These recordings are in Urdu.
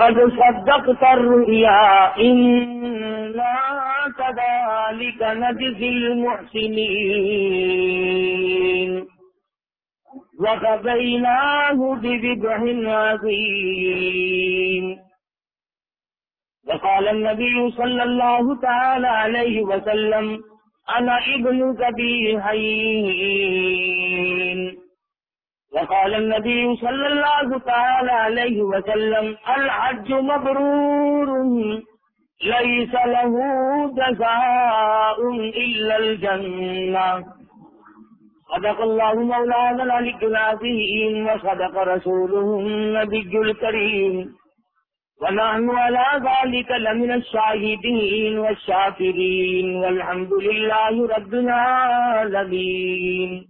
قد صدقت الرؤيا إنا كذلك نجزي المحسنين. وقضيناه ببدع عظيم. وقال النبي صلى الله تعالى عليه وسلم أنا ابن كبيهين وقال النبي صلى الله تعالى عليه وسلم، الحج مبرور، ليس له جزاء إلا الجنة. صدق الله مولانا العلي العظيم وصدق رسوله النبي الكريم. ونحن على ذلك لمن الشاهدين والشاكرين. والحمد لله رب العالمين.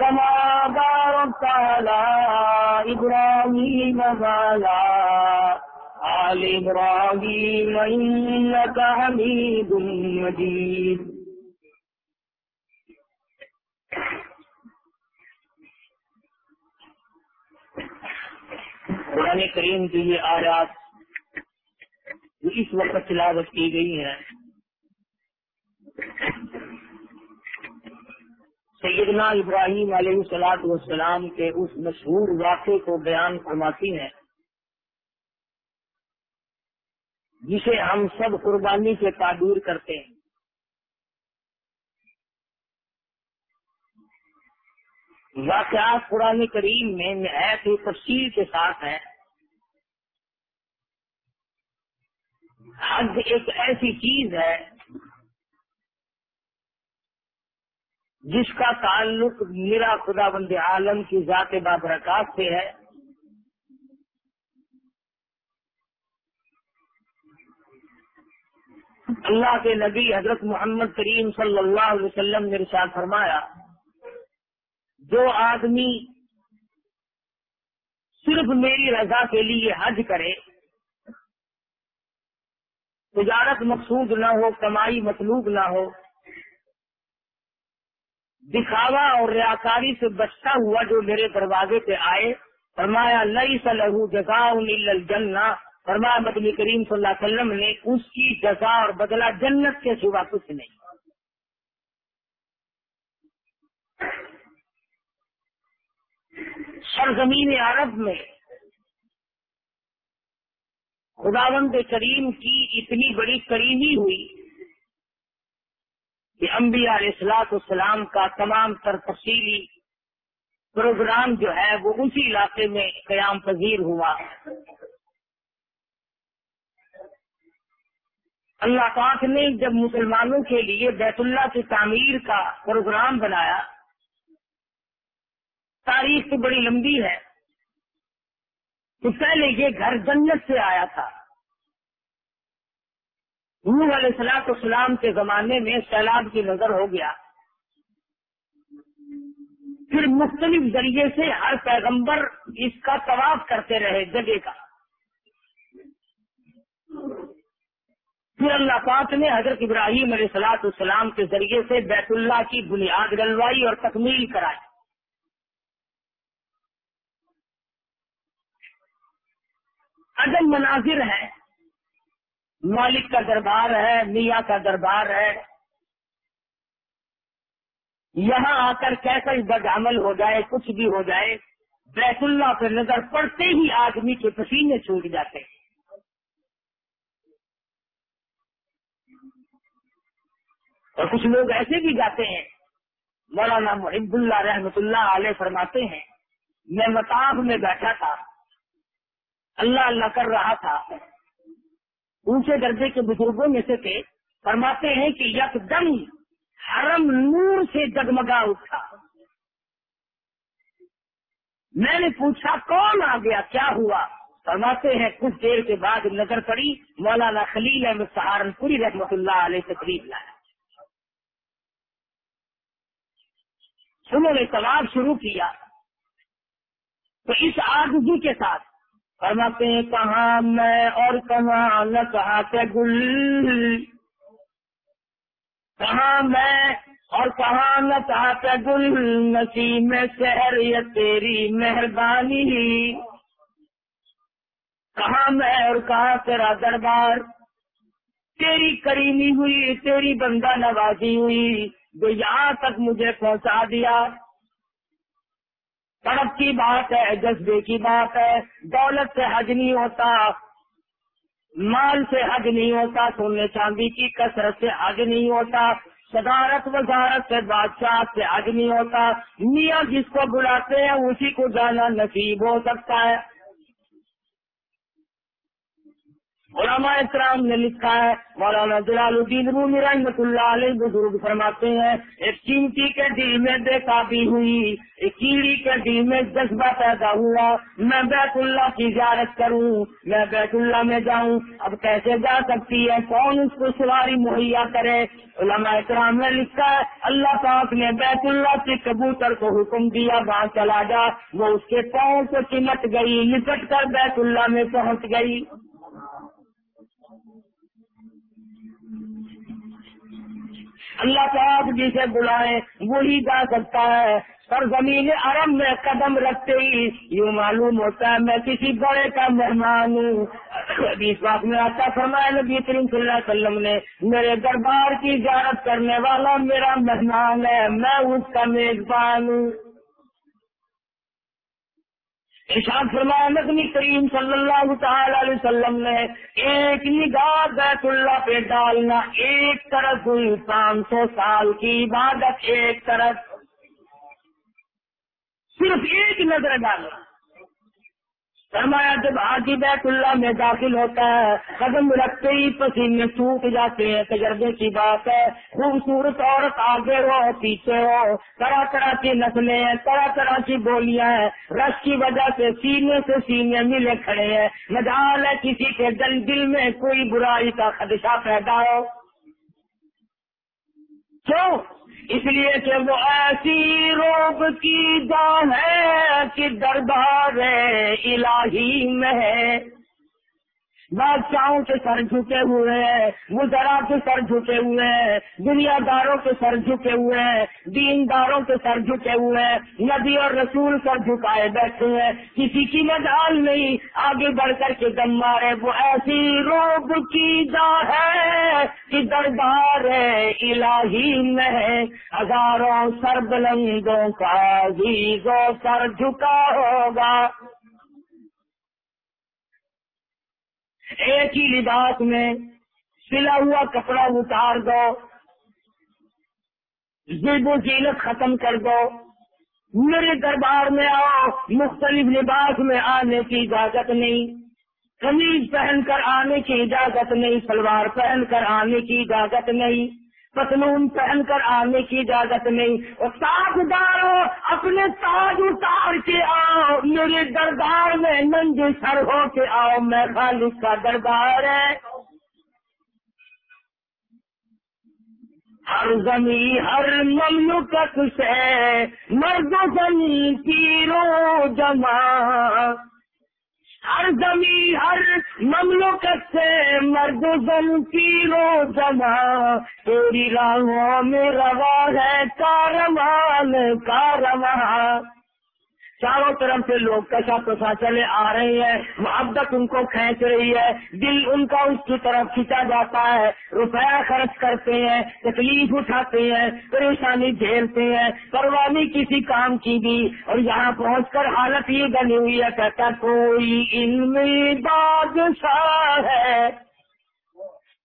كما باركت على إبراهيم وعلى آل إبراهيم إنك حميد مجيد. قرآن کریم کی یہ آیات جو اس وقت تلاوت کی گئی ہیں سیدنا ابراہیم علیہ السلاط والسلام کے اس مشہور واقعے کو بیان فرماتی ہیں، جسے ہم سب قربانی سے تعبیر کرتے ہیں۔ واقعات قرآن کریم میں ایسے تفصیل کے ساتھ ہیں۔ حج ایک ایسی چیز ہے جس کا تعلق میرا خدا بند عالم کی ذات بابرکات سے ہے۔ اللہ کے نبی حضرت محمد کریم صلی اللہ علیہ وسلم نے رشاد فرمایا، جو آدمی صرف میری رضا کے لیے حج کرے، تجارت مقصود نہ ہو، کمائی مطلوب نہ ہو دکھاوا اور ریاکاری سے بچتا ہوا جو میرے دروازے پہ آئے، فرمایا لئی سلح جزا الجنہ۔ فرمایا مدنی کریم صلی اللہ علیہ وسلم نے اس کی جزا اور بدلہ جنت کے سوا کچھ نہیں۔ سرزمین عرب میں خداوند کریم کی اتنی بڑی کریمی ہوئی کہ انبیاء علیہ السلاط السلام کا تمام تر تفصیلی پروگرام جو ہے وہ اسی علاقے میں قیام پذیر ہوا۔ اللہ پاک نے جب مسلمانوں کے لیے بیت اللہ کی تعمیر کا پروگرام بنایا، تاریخ تو بڑی لمبی ہے۔ تو پہلے یہ گھر جنت سے آیا تھا۔ نور علیہ السلاط اسلام کے زمانے میں سیلاب کی نظر ہو گیا۔ پھر مختلف ذریعے سے ہر پیغمبر اس کا طواف کرتے رہے جگہ کا۔ پھر اللہ پاک نے حضرت ابراہیم علیہ السلاط السلام کے ذریعے سے بیت اللہ کی بنیاد ڈلوائی اور تکمیل کرائی۔ عدم مناظر ہے مالک کا دربار ہے، میاں کا دربار ہے۔ یہاں آ کر کیسا بد عمل ہو جائے، کچھ بھی ہو جائے، بیت اللہ پہ نظر پڑتے ہی آدمی کے پسینے چھوٹ جاتے۔ ہیں اور کچھ لوگ ایسے بھی جاتے ہیں، مولانا محب اللہ رحمت اللہ علیہ فرماتے ہیں، میں متاف میں بیٹھا تھا، اللہ اللہ کر رہا تھا۔ اونچے درجے کے بزرگوں میں سے تھے، فرماتے ہیں کہ یک دم حرم نور سے جگمگا اٹھا۔ میں نے پوچھا، کون آ گیا؟ کیا ہوا؟ فرماتے ہیں، کچھ دیر کے بعد نظر پڑی، مولانا خلیل احمد سہارنپوری رحمت اللہ علیہ تقریب لایا۔ انہوں نے سواب شروع کیا تو اس آگزی کے ساتھ فرماتے ہیں، کہاں میں اور کہاں نہ کہا گل۔ کہاں میں اور کہاں نہ کہا کہ گل۔ نسیم میں شہر یہ تیری مہربانی۔ کہاں میں اور کہاں تیرا دربار۔ تیری کریمی ہوئی، تیری بندہ نوازی ہوئی۔ جو یہاں تک مجھے پہنچا دیا۔ سڑک کی بات ہے، جذبے کی بات ہے، دولت سے حج نہیں ہوتا، مال سے حج نہیں ہوتا، سونے چاندی کی کثرت سے حج نہیں ہوتا، صدارت وزارت سے بادشاہ سے حج نہیں ہوتا، میاں جس کو بلاتے ہیں، اسی کو جانا نصیب ہو سکتا ہے۔ علماء اسلام نے لکھا ہے، مولانا جلال الدین رومی رحمت اللہ علیہ بزرگ فرماتے ہیں، ایک چیمٹی کے دل میں بے قابی ہوئی، ایک کیڑی کے دل میں جذبہ پیدا ہوا، میں بیت اللہ کی زیارت کروں، میں بیت اللہ میں جاؤں، اب کیسے جا سکتی ہے؟ کون اس کو سواری مہیا کرے؟ علماء اسلام نے لکھا ہے، اللہ پاک نے بیت اللہ کے کبوتر کو حکم دیا، وہاں چلا جا، وہ اس کے پاؤں کو چمٹ گئی، لپٹ کر بیت اللہ میں پہنچ گئی۔ اللہ پاک جسے بلائے وہی جا سکتا ہے۔ پر زمین عرب میں قدم رکھتے ہی یوں معلوم ہوتا ہے میں کسی بڑے کا مہمان ہوں۔ اس بات میں آتا فرمایا نبی کریم صلی اللہ علیہ وسلم نے، میرے دربار کی اجازت کرنے والا میرا مہمان ہے، میں اس کا میزبان ہوں۔ ارشاد فرمایا، نبی کریم صلی اللہ تعالی علیہ وسلم نے ایک نگاہ بیت اللہ پہ ڈالنا، ایک طرف ہوئی پانچ سو سال کی عبادت، ایک طرف صرف ایک نظر ڈالنا۔ فرمایا، جب آگے بیت اللہ میں داخل ہوتا ہے، قدم رکھتے ہی پسینے سوکھ جاتے ہیں، تجربے کی بات ہے۔ خوبصورت عورت آگے ہو، پیچھے ہو۔ طرح طرح کی نسلیں ہیں، طرح طرح کی بولیاں ہیں۔ رش کی وجہ سے سینے سے سینے ملے کھڑے ہیں۔ مجال ہے کسی کے دل دل میں کوئی برائی کا خدشہ پیدا ہو۔ کیوں؟ اس لیے کہ وہ ایسی روب کی جان ہے کہ دربار الہی میں ہے۔ بادشاہوں کے سر جھکے ہوئے ہیں وزرا کے سر جھکے ہوئے ہیں دنیا داروں کے سر جھکے ہوئے ہیں دین داروں کے سر جھکے ہوئے ہیں، نبی اور رسول سر جھکائے بیٹھے ہیں۔ کسی کی مجال نہیں، آگے بڑھ کر کے دم مارے وہ ایسی روب کی جا ہے کہ دربار ہے، الہی میں ہزاروں سر بلندوں کا سر جھکا ہوگا۔ ایک ہی لباس میں سلا ہوا کپڑا اتار دو زیب و زینت ختم کر دو۔ میرے دربار میں آؤ مختلف لباس میں آنے کی اجازت نہیں۔ قمیض پہن کر آنے کی اجازت نہیں سلوار پہن کر آنے کی اجازت نہیں۔ پتلون پہن کر آنے کی اجازت نہیں۔ اور تاج دارو اپنے تاج اتار کے آؤ، میرے دربار میں ننگے سر ہو کے آؤ، میں خالص کا دربار ہے۔ ہر زمین، ہر مملکت سے مرد زمین پیرو جمع۔ ہر زمین، ہر مملوکت سے مرد زن پیرو جمع تیری راہوں میں روا ہے کارواں کارواں۔ چاروں طرف سے لوگ کشا کشا چلے آ رہے ہیں۔ محبت ان کو کھینچ رہی ہے۔ دل ان کا اس کی طرف کھینچا جاتا ہے۔ روپیہ خرچ کرتے ہیں، تکلیف اٹھاتے ہیں، پریشانی جھیلتے ہیں۔ پروانی کسی کام کی بھی۔ اور یہاں پہنچ کر حالت یہ بنی ہوئی ہے کہتا کوئی علم بادشاہ ہے،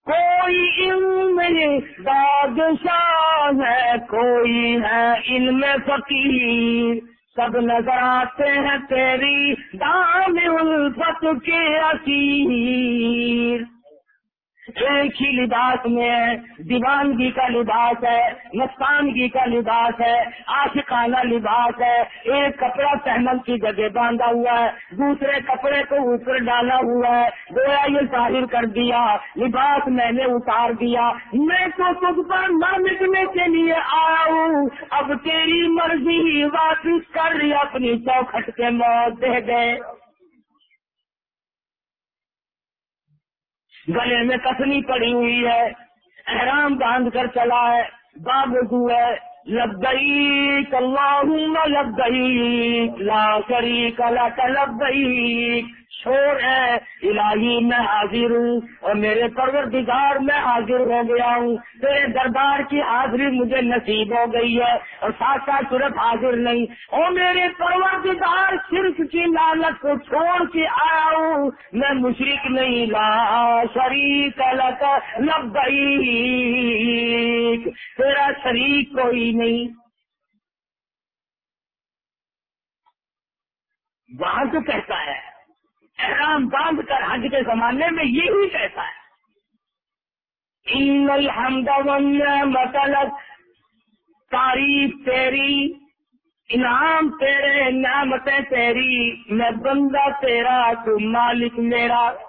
کوئی علم بادشاہ ہے، کوئی ہے علم فقیر۔ سب نظر آتے ہیں تیری دام الفت کے اکیر ایک ہی لباس میں ہے، دیوانگی کا لباس ہے نقصانگی کا لباس ہے آشقانہ لباس ہے۔ ایک کپڑا سہمن کی جگہ باندھا ہوا ہے، دوسرے کپڑے کو اوپر ڈالا ہوا ہے۔ گویا یہ ظاہر کر دیا، لباس میں نے اتار دیا۔ میں تو تجھ پر مانگنے کے لیے آیا ہوں۔ اب تیری مرضی واپس کر، اپنی چوکھٹ کے موت دے گئے گلے میں کسنی پڑی ہوئی ہے احرام باندھ کر چلا ہے باغو ہے۔ لبیک اللہم لبیک، لا شریک لک لبیک۔ شور ہے، الہی میں حاضر ہوں اور میرے پروردگار میں حاضر ہو گیا ہوں۔ تیرے دربار کی حاضری مجھے نصیب ہو گئی ہے اور ساتھ ساتھ صرف حاضر نہیں۔ اور میرے پروردگار، صرف کی لالت کو چھوڑ کے آیا ہوں۔ میں مشرق نہیں، لا شریک لک لبیک۔ تیرا شریک کوئی نہیں۔ وہاں تو کہتا ہے، احرام باندھ کر حج کے زمانے میں یہی کہتا ہے۔ ان الحمد مطلب تعریف تیری، انعام تیرے، نعمتیں تیری۔ میں بندہ تیرا، تو مالک میرا۔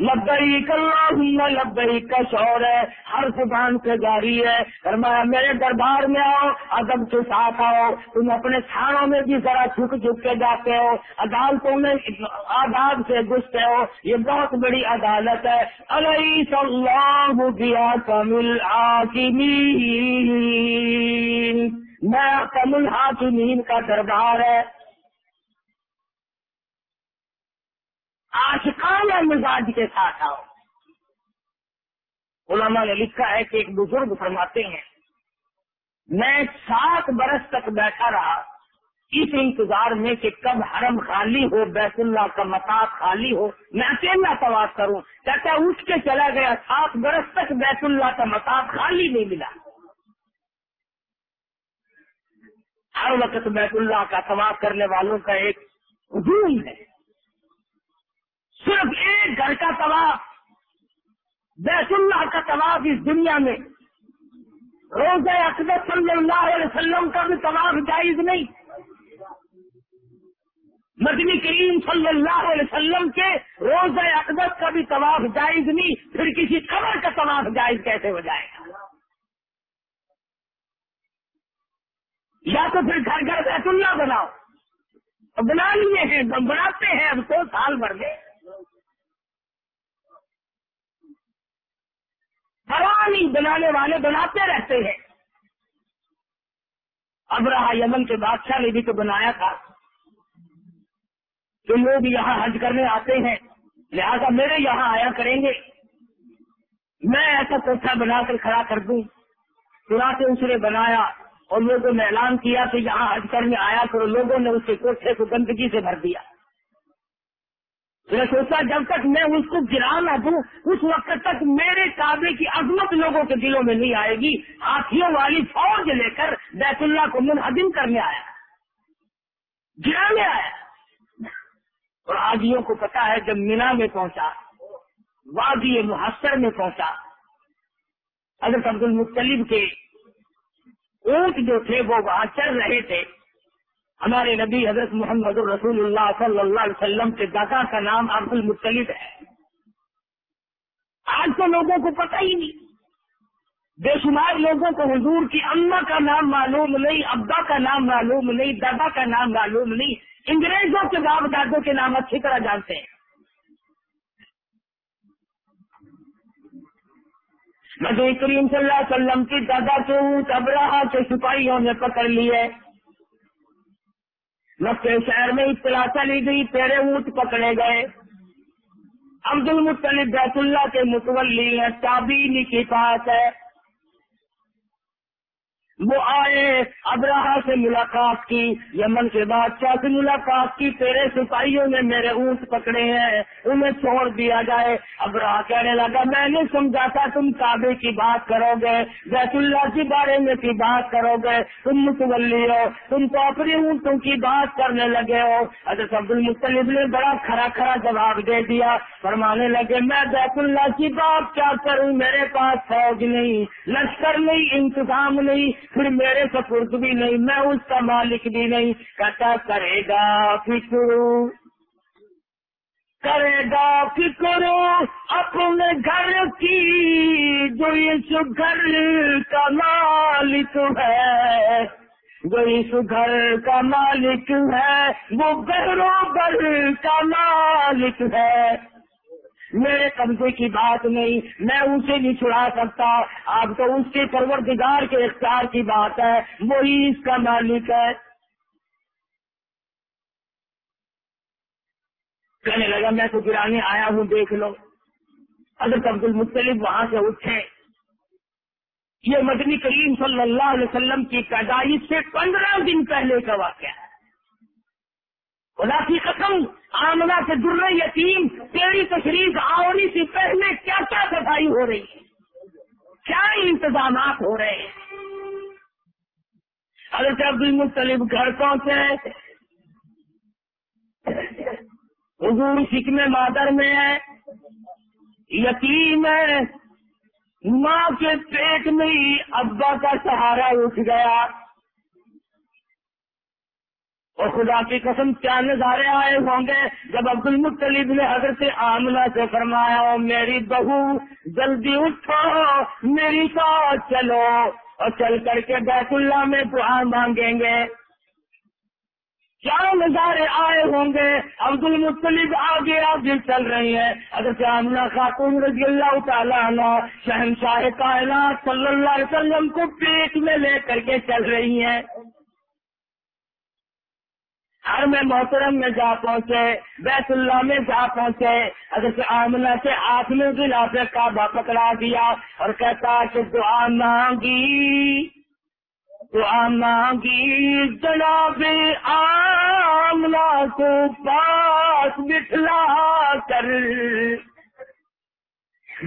لبیک اللہم، لبیک کا شور ہے، ہر زبان سے جاری ہے۔ فرمایا، میرے دربار میں آؤ ادب کے ساتھ آؤ۔ تم اپنے تھانوں میں بھی ذرا جھک جھک کے جاتے ہو۔ عدالتوں میں آداب سے گھستے ہو۔ یہ بہت بڑی عدالت ہے۔ علیہ صلاح دیا کمل میں کمل حاکمین کا دربار ہے۔ آشقانہ مزاج کے ساتھ آؤ۔ علماء نے لکھا ہے کہ ایک بزرگ فرماتے ہیں، میں سات برس تک بیٹھا رہا، اس انتظار میں کہ کب حرم خالی ہو، بیت اللہ کا متاث خالی ہو، میں اکیلا تواز کروں۔ چاچا اٹھ کے چلا گیا، سات برس تک بیت اللہ کا متاث خالی نہیں ملا۔ ہر وقت بیت اللہ کا تواز کرنے والوں کا ایک ہجوم ہے۔ صرف ایک گھر کا طواف، بیت اللہ کا طواف اس دنیا میں۔ روزہ اقدس صلی اللہ علیہ وسلم کا بھی طواف جائز نہیں۔ مدنی کریم صلی اللہ علیہ وسلم کے روزہ اقدس کا بھی طواف جائز نہیں، پھر کسی خبر کا طواف جائز کیسے ہو جائے گا؟ یا تو پھر گھر گھر بیت اللہ بناؤ۔ بنا لیے ہیں بناتے ہیں اب تو سال بھر میں حرانی بنانے والے بناتے رہتے ہیں۔ اب رہا یمن کے بادشاہ نے بھی تو بنایا تھا۔ کہ لوگ یہاں حج کرنے آتے ہیں۔ لہذا میرے یہاں آیا کریں گے۔ میں ایسا کوٹھا بنا کر کھڑا کر دوں۔ پورا سے اس نے بنایا اور لوگوں نے اعلان کیا کہ یہاں حج کرنے آیا کرو۔ لوگوں نے اس کے کوٹھے کو گندگی سے بھر دیا۔ میں سوچا جب تک میں اس کو گرا نہ دوں، اس وقت تک میرے کعبے کی عظمت لوگوں کے دلوں میں نہیں آئے گی۔ ہاتھیوں والی فوج لے کر بیت اللہ کو منہدم کرنے آیا۔ گرانے آیا۔ اور آدیوں کو پتا ہے جب مینا میں پہنچا، وادی محسر میں پہنچا، حضرت عبد المطلب کے اونٹ جو تھے وہ وہاں چل رہے تھے۔ ہمارے نبی حضرت محمد الرسول اللہ صلی اللہ علیہ وسلم کے دادا کا نام عبد المطلب ہے۔ آج تو لوگوں کو پتہ ہی نہیں۔ بے شمار لوگوں کو حضور کی اما کا نام معلوم نہیں، ابا کا نام معلوم نہیں، دادا کا نام معلوم نہیں۔ انگریزوں کے باپ دادوں کے نام اچھی طرح جانتے ہیں۔ نبی کریم صلی اللہ علیہ وسلم کی دادا کے ابراہ کے سپاہیوں نے پکڑ لیے۔ مکے شہر میں اطلاع چلی گئی، تیرے اونٹ پکڑے گئے۔ عبد المطلب بیت اللہ کے متولی ہیں تابینی کے پاس ہے۔ وہ آئے ابراہ سے ملاقات کی، یمن کے بادشاہ سے ملاقات کی، تیرے سپاہیوں نے میرے اونٹ پکڑے ہیں، انہیں چھوڑ دیا جائے۔ ابراہ کہنے لگا، میں نے سمجھا تھا تم کعبے کی بات کرو گے، بیت اللہ کے بارے میں کی بات کرو گے۔ تم متولی ہو، تم تو اپنی اونٹوں کی بات کرنے لگے ہو۔ حضرت عبد المطلب نے بڑا کھڑا کھڑا جواب دے دیا، فرمانے لگے، میں بیت اللہ کی بات کیا کروں؟ میرے پاس فوج نہیں، لشکر نہیں، انتظام نہیں پھر میرے سپرد بھی نہیں، میں اس کا مالک بھی نہیں۔ کہتا، کرے گا فکر۔ کرے گا فکر اپنے گھر کی، جو اس گھر کا مالک ہے۔ جو اس گھر کا مالک ہے، وہ گھروں گھر کا مالک ہے۔ میرے قبضے کی بات نہیں، میں اسے نہیں چھڑا سکتا۔ آپ تو اس کے پروردگار کے اختیار کی بات ہے، وہی اس کا مالک ہے۔ کہنے لگا، میں تو گرانے آیا ہوں، دیکھ لو۔ حضرت عبد المطلب وہاں سے اٹھے۔ یہ مدنی کریم صلی اللہ علیہ وسلم کی پیدائش سے پندرہ دن پہلے کا واقعہ۔ ہے خدا کی قسم آمنا سے در یتیم، تیری تشریف آنے سے پہلے کیا کیا صفائی ہو رہی ہے؟ کیا انتظامات ہو رہے ہیں؟ حضرت عبد المطلب گھر پہنچے حضور سکھ مادر میں ہے۔ یتیم ہے۔ ماں کے پیٹ میں ہی ابا کا سہارا اٹھ گیا۔ اور خدا کی قسم کیا نظارے آئے ہوں گے جب عبد المطلیب نے حضرت آمنہ سے فرمایا میری بہو، جلدی اٹھو، میری ساتھ چلو. اور چل کر کے بیت اللہ میں دعا مانگیں گے۔ کیا نظارے آئے ہوں گے؟ عبد المطلیب آگے آگے چل رہی ہیں۔ حضرت آمنہ خاتون رضی اللہ تعالیٰ عنہ شہنشاہ کائنات صلی اللہ علیہ وسلم کو پیٹ میں لے کر کے چل رہی ہیں۔ ہر میں محترم میں جا پہنچے، بیت اللہ میں جا پہنچے اگر آمنا سے ہاتھ میں گلا پہ کعبہ پکڑا دیا اور کہتا کہ دعا مانگی دعا مانگی جناب آمنا کو پاس بٹھلا کر۔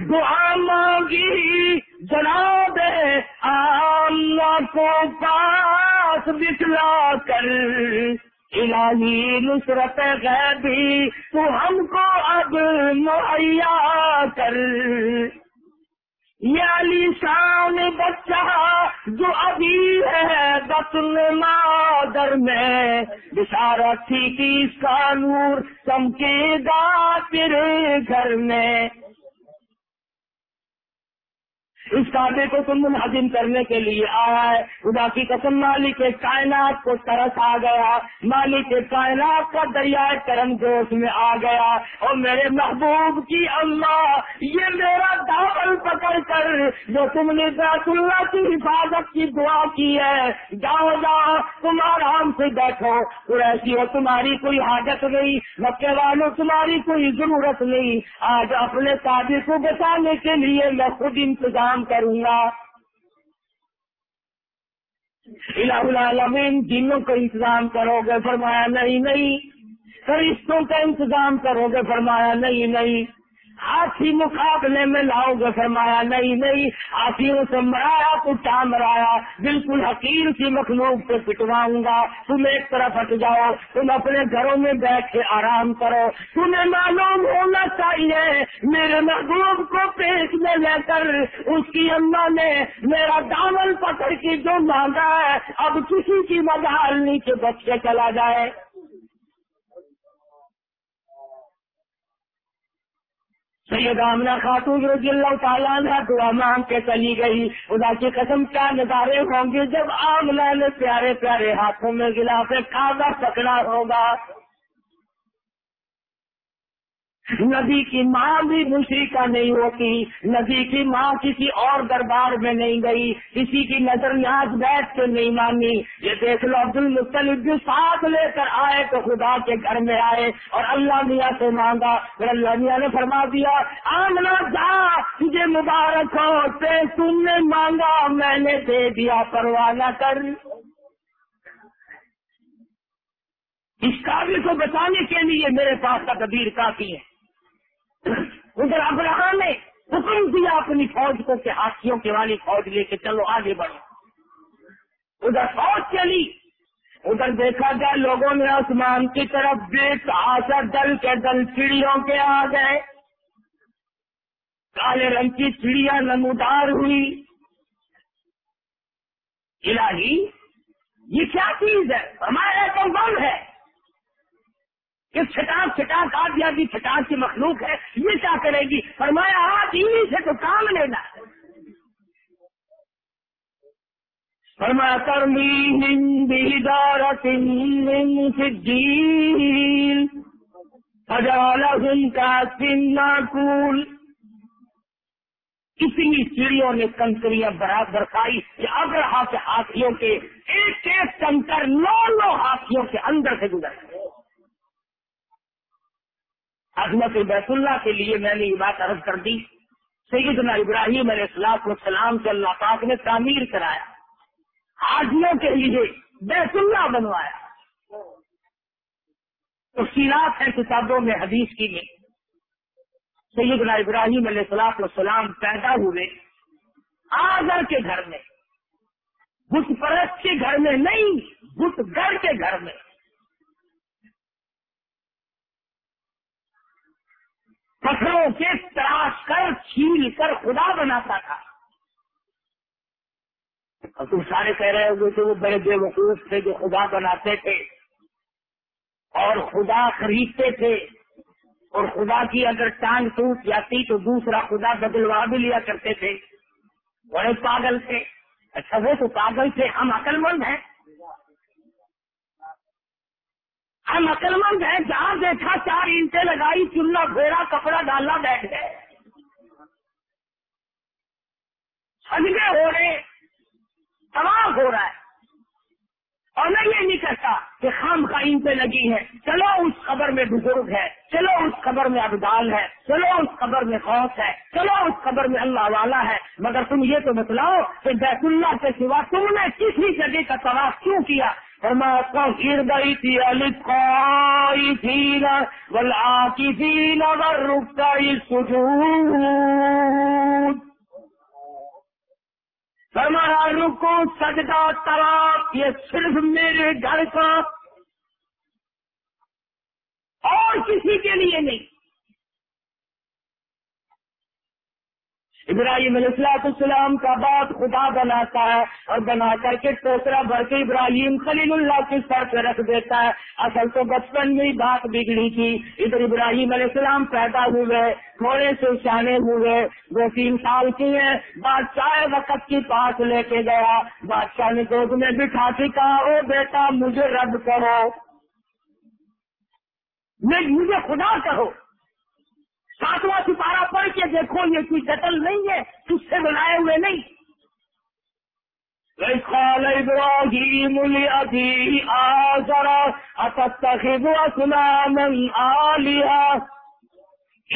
دعا مانگی جناب آمنا کو پاس بٹھلا کر۔ الہی نصرت غیبی، تو ہم کو اب مہیا کر۔ یہ علی شان بچہ جو ابھی ہے بطن مادر میں بشارت تھی کہ اس کا نور چمکے گا تیرے گھر میں۔ اس کعبے کو تم منہدم کرنے کے لیے آیا ہے خدا کی قسم، مالک کائنات کو ترس آ گیا۔ مالک کے کائنات کا دریائے کرم جوش میں آ گیا۔ اور میرے محبوب کی اللہ، یہ میرا داخل پکڑ کر جو تم نے بیت اللہ کی حفاظت کی دعا کی ہے، جاؤ جاؤ، تم آرام سے بیٹھو۔ تو ایسی ہو تمہاری کوئی حاجت نہیں، مکے والوں، تمہاری کوئی ضرورت نہیں۔ آج اپنے شادی کو بچانے کے لیے میں خود انتظام کروں گا الہ العالمین دنوں کا انتظام کرو گے، فرمایا نہیں نہیں، فرشتوں کا انتظام کرو گے، فرمایا نہیں نہیں۔ ہاتھی مقابلے میں لاؤ گے فرمایا، نہیں نہیں ہاتھیوں سے مرایا تو کیا مرایا، بالکل حقیر کی مخلوق سے پٹواؤں گا، تم ایک طرف ہٹ جاؤ، تم اپنے گھروں میں بیٹھ کے آرام کرو، تمہیں معلوم ہونا چاہیے، میرے محبوب کو پیش میں لے کر، اس کی اما نے میرا دامن پکڑ کے جو مانگا ہے، اب کسی کی مزال نیچے بچ کے چلا جائے۔ سید آمنا خاتون رضی اللہ تعالیٰ نے دعا مانگ کے چلی گئی۔ خدا کی قسم کیا نظارے ہوں گے جب آمنا نے پیارے پیارے ہاتھوں میں گلا پہ کاغذ پکڑا ہوگا۔ نبی کی ماں بھی مشرقہ نہیں ہوتی، نبی کی ماں کسی اور دربار میں نہیں گئی، کسی کی نظر نیاز بیٹھ کے نہیں مانی۔ یہ دیکھ لو عبد المطلب، جو ساتھ لے کر آئے تو خدا کے گھر میں آئے اور اللہ میاں سے مانگا۔ پھر اللہ میاں نے فرما دیا، آمنا جا، تجھے مبارک ہو تم نے مانگا، میں نے دے دیا پروانہ کر۔ اس قابل کو بتانے کے لیے میرے پاس کا کبیر کافی ہے۔ ادھر ابراہم نے حکم دیا اپنی فوج کو کہ ہاتھیوں کے والی فوج لے کے چلو، آگے بڑھو۔ ادھر فوج چلی۔ ادھر دیکھا گیا لوگوں نے آسمان کی طرف دیکھ، آسا دل کے دل چڑیوں کے آ گئے۔ کالے رنگ کی چڑیا نمودار ہوئی۔ الہی، یہ کیا چیز ہے؟ ہمارا تو بند ہے۔ کہ چھٹاک چھٹاک آج یا بھی چھٹاک کی مخلوق ہے، یہ کیا کرے گی؟ فرمایا، آج انہیں سے تو کام لینا فرمایا کرمی دار کا کول۔ اتنی چڑیوں نے کنکریاں برابر کھائی کہ اب رہا کے ہاتھیوں کے ایک ایک کنکر نو نو ہاتھیوں کے اندر سے گزر گئے۔ عظمت بیت اللہ کے لیے میں نے یہ بات عرض کر دی۔ سیدنا ابراہیم علیہ السلام السلام سے اللہ پاک نے تعمیر کرایا۔ حاجیوں کے لیے بیت اللہ بنوایا۔ تفصیلات ہیں کتابوں میں، حدیث کی میں۔ سیدنا ابراہیم علیہ السلام السلام پیدا ہوئے۔ آگر کے گھر میں۔ بت پرست کے گھر میں نہیں، بت گھر کے گھر میں۔ پتھروں کے تراش کر، چھیل کر خدا بناتا تھا۔ اور تم سارے کہہ رہے ہوگے کہ وہ بڑے بے وقوف تھے جو خدا بناتے تھے اور خدا خریدتے تھے۔ اور خدا کی اگر ٹانگ ٹوٹ جاتی تو دوسرا خدا بدلوا بھی لیا کرتے تھے۔ بڑے پاگل تھے۔ اچھا وہ تو پاگل تھے، ہم عقل مند ہیں۔ ہم عقل مند ہیں، جہاں دیکھا چار اینٹیں لگائی چلنا گھوڑا، کپڑا ڈالنا بیٹھ گئے۔ سجگے ہو رہے تباہ ہو رہا ہے۔ اور میں یہ نہیں کہتا کہ خام کا اینٹیں لگی ہے چلو، اس خبر میں بزرگ ہے چلو، اس خبر میں ابدال ہے چلو، اس خبر میں خوف ہے۔ چلو، اس خبر میں اللہ والا ہے۔ مگر تم یہ تو بتلاؤ کہ بیت اللہ کے سوا تم نے کسی جگہ کا طواف کیوں کیا؟ گر گئی تھی الکھائی تھی بلا کی تھی فرمایا، رکو سجدہ طواف یہ صرف میرے گھر کا اور کسی کے لیے نہیں۔ ابراہیم علیہ السلام کا بات خدا بناتا ہے اور بنا کر کے ٹوکرا بھر کے ابراہیم خلیل اللہ کے سر پہ رکھ دیتا ہے۔ اصل تو بچپن میں ہی بات بگڑی تھی۔ ادھر ابراہیم علیہ السلام پیدا ہوئے، تھوڑے سے شانے ہوئے۔ دو تین سال کی ہیں۔ بادشاہ وقت کی پاس لے کے گیا۔ بادشاہ نے گود میں بٹھا کے کہا، او بیٹا، مجھے رد کرو مجھے خدا کہو۔ ساتواں سپارہ پڑھ کے دیکھو، یہ کوئی قتل نہیں ہے، تجھ سے بنائے ہوئے نہیں۔ قال لأبي آزر أتتخذ آلهة؟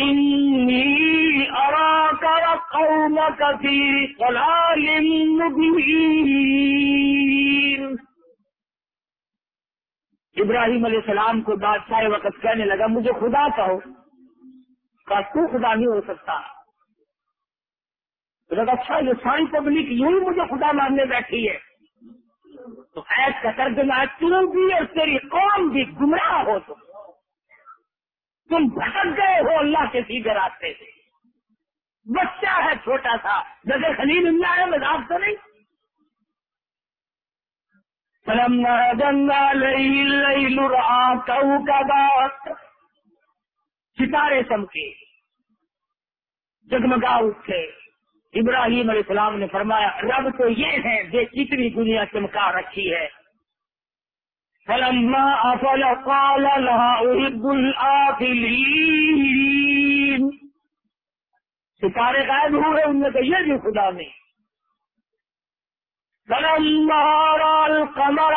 إني أراك وقومك في ضلال مبين۔ ابراہیم علیہ السلام کو بادشاہ وقت کہنے لگا، مجھے خدا کہو۔ کا تو خدا نہیں ہو سکتا۔ تو اچھا یہ ساری پبلک یوں ہی مجھے خدا ماننے بیٹھی ہے۔ تو ایس کا ترجمہ تم بھی اور تیری قوم بھی گمراہ ہو تم۔ تم بھٹک گئے ہو اللہ کے سیدھے راستے سے۔ بچہ ہے چھوٹا سا۔ جیسے خلیل اللہ ہے مزاق تو نہیں۔ گنگا لئی لئی لڑا کا بات ستارے چمکے جگمگا اٹھے ابراہیم علیہ السلام نے فرمایا، رب تو یہ ہے جو کتنی دنیا چمکا رکھی ہے۔ فلما افل قال لها احب الافلین ستارے غائب ہوئے ان میں۔ کہیے بھی خدا نے کمر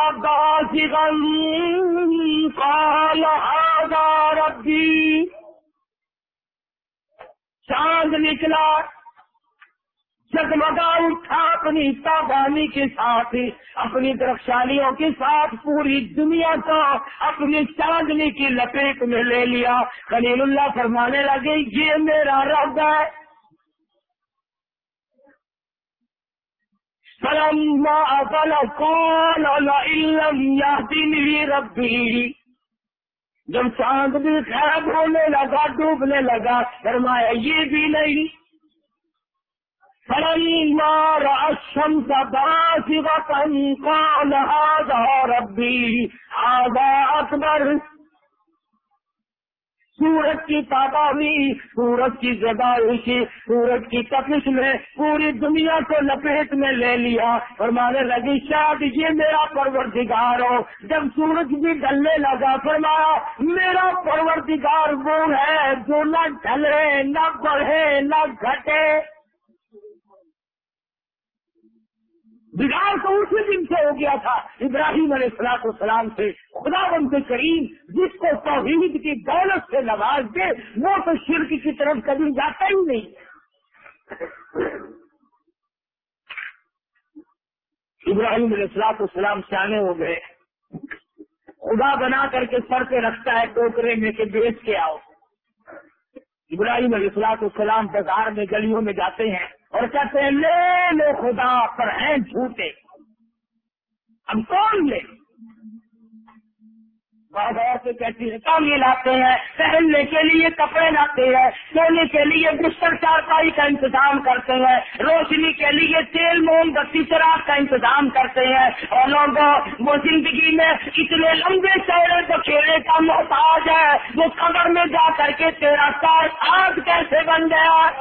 ربی چاند نکلا۔ جگمگا اٹھا اپنی تابانی کے ساتھ، اپنی درخشانیوں کے ساتھ پوری دنیا کو اپنی چاندنی کی لپیٹ میں لے لیا۔ خلیل اللہ فرمانے لگے، یہ میرا رب ہے۔ ربی جب چاند بھی خراب ہونے لگا، ڈوبنے لگا، فرمایا، یہ بھی نہیں۔ فلما رأى الشمس باسغة قال هذا ربي هذا أكبر سورج کی تاباہی سورج کی زدائش سورج کی تپش میں پوری دنیا کو لپیٹ میں لے لیا۔ اور مانے لگی شاید یہ میرا پروردگار ہو۔ جب سورج بھی ڈلنے لگا، فرمایا، میرا پروردگار وہ ہے جو نہ ڈھلے نہ بڑھے، نہ گھٹے۔ بگاڑ تو اسی دن سے ہو گیا تھا ابراہیم علیہ السلاط السلام سے خدا بند کریم جس کو توحید کی دولت سے نواز دے، وہ تو شرک کی طرف کبھی جاتا ہی نہیں۔ ابراہیم علیہ السلاط السلام سیانے ہو گئے۔ خدا بنا کر کے سر پہ رکھتا ہے ٹوکرے میں کہ بیچ کے آؤ۔ ابراہیم علیہ السلاط السلام بازار میں گلیوں میں جاتے ہیں۔ اور کہتے ہیں، لے لو خدا پر ہیں جھوٹے۔ ہم کون لے؟ سے کہتی ہے کام یہ لاتے ہیں، پہننے کے لیے کپڑے لاتے ہیں، سونے کے لیے بستر چارپائی کا انتظام کرتے ہیں، روشنی کے لیے تیل موم بتی شراب کا انتظام کرتے ہیں۔ اور لوگوں، وہ زندگی میں اتنے لمبے چہرے بکھیرے کا محتاج ہے، وہ قبر میں جا کر کے تیرا سال آج کیسے بن گیا؟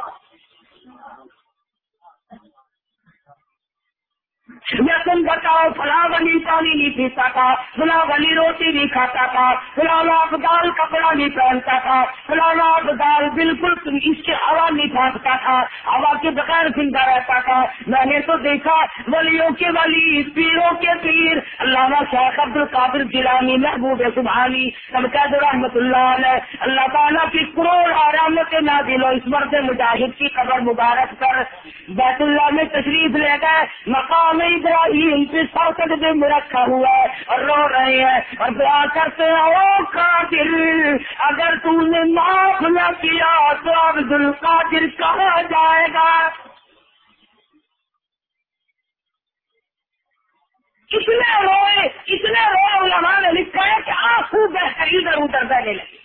یا تم بتاؤ فلاں ولی پانی نہیں پیتا تھا فلاں ولی روٹی نہیں کھاتا تھا فلاں آپ دال کپڑا نہیں پہنتا تھا فلاں آپ دال بالکل اس کے ہوا نہیں پھانکتا تھا ہوا کے بغیر زندہ رہتا تھا میں نے تو دیکھا، ولیوں کے ولی، پیروں کے پیر۔ علامہ شیخ عبد القادر جیلانی محبوب سبحانی سب قید رحمت اللہ علیہ۔ اللہ تعالیٰ کی کروڑ آرامت نہ دلو اس مرد مجاہد کی قبر مبارک کر بیت اللہ میں تشریف لے گئے، مقام ابراہیم کے میں رکھا ہوا ہے اور رو رہے ہیں اور دعا کرتے ہیں، او قادر اگر تم نے معاف نہ کیا تو عبد القادر کہاں جائے گا؟ کتنے روئے کتنے روئے علماء نے لکھا ہے کہ آنسو بہ کر ادھر ادھر بہنے لگے۔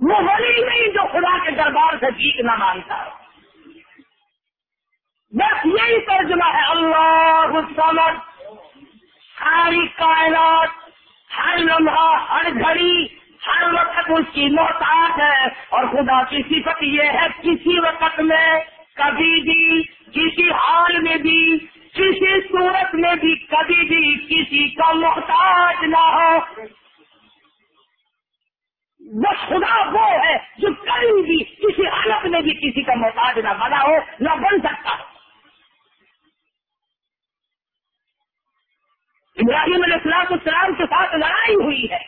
وہ ولی نہیں جو خدا کے دربار سے جیت نہ مانتا۔ بس یہی ترجمہ ہے، اللہ سمجھ ساری کائنات، ہر لمحہ، ہر گھڑی، ہر وقت اس کی محتاط ہے۔ اور خدا کی صفت یہ ہے، کسی وقت میں، کبھی بھی، کسی حال میں بھی، کسی صورت میں بھی، کبھی بھی کسی کا محتاج نہ ہو۔ بس خدا وہ ہے جو کبھی بھی، کسی حالت میں بھی کسی کا محتاج نہ بنا ہو، نہ بن سکتا ہو ابراہیم علیہ السلام السلام کے ساتھ لڑائی ہوئی ہے۔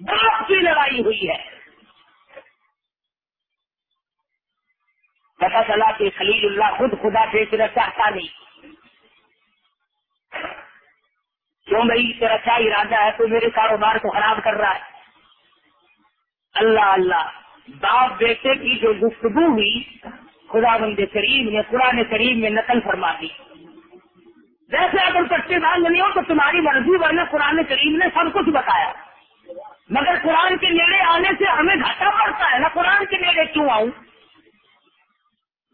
باپ کی لڑائی ہوئی ہے۔ پتا چلا کہ خلیل اللہ خود خدا بیچنا چاہتا نہیں۔ کیوں بھائی تیرا کیا ارادہ ہے تو میرے کاروبار کو خراب کر رہا ہے۔ اللہ اللہ، باپ بیٹے کی جو گفتگو ہوئی خدا بند کریم نے، قرآن کریم میں نقل فرما دی۔ ویسے اگر سچے دان نہیں ہو تو تمہاری مرضی ورنہ قرآن کریم نے سب کچھ بتایا۔ مگر قرآن کے نیڑے آنے سے ہمیں گھاٹا پڑتا ہے۔ نا قرآن کے نیڑے کیوں آؤں؟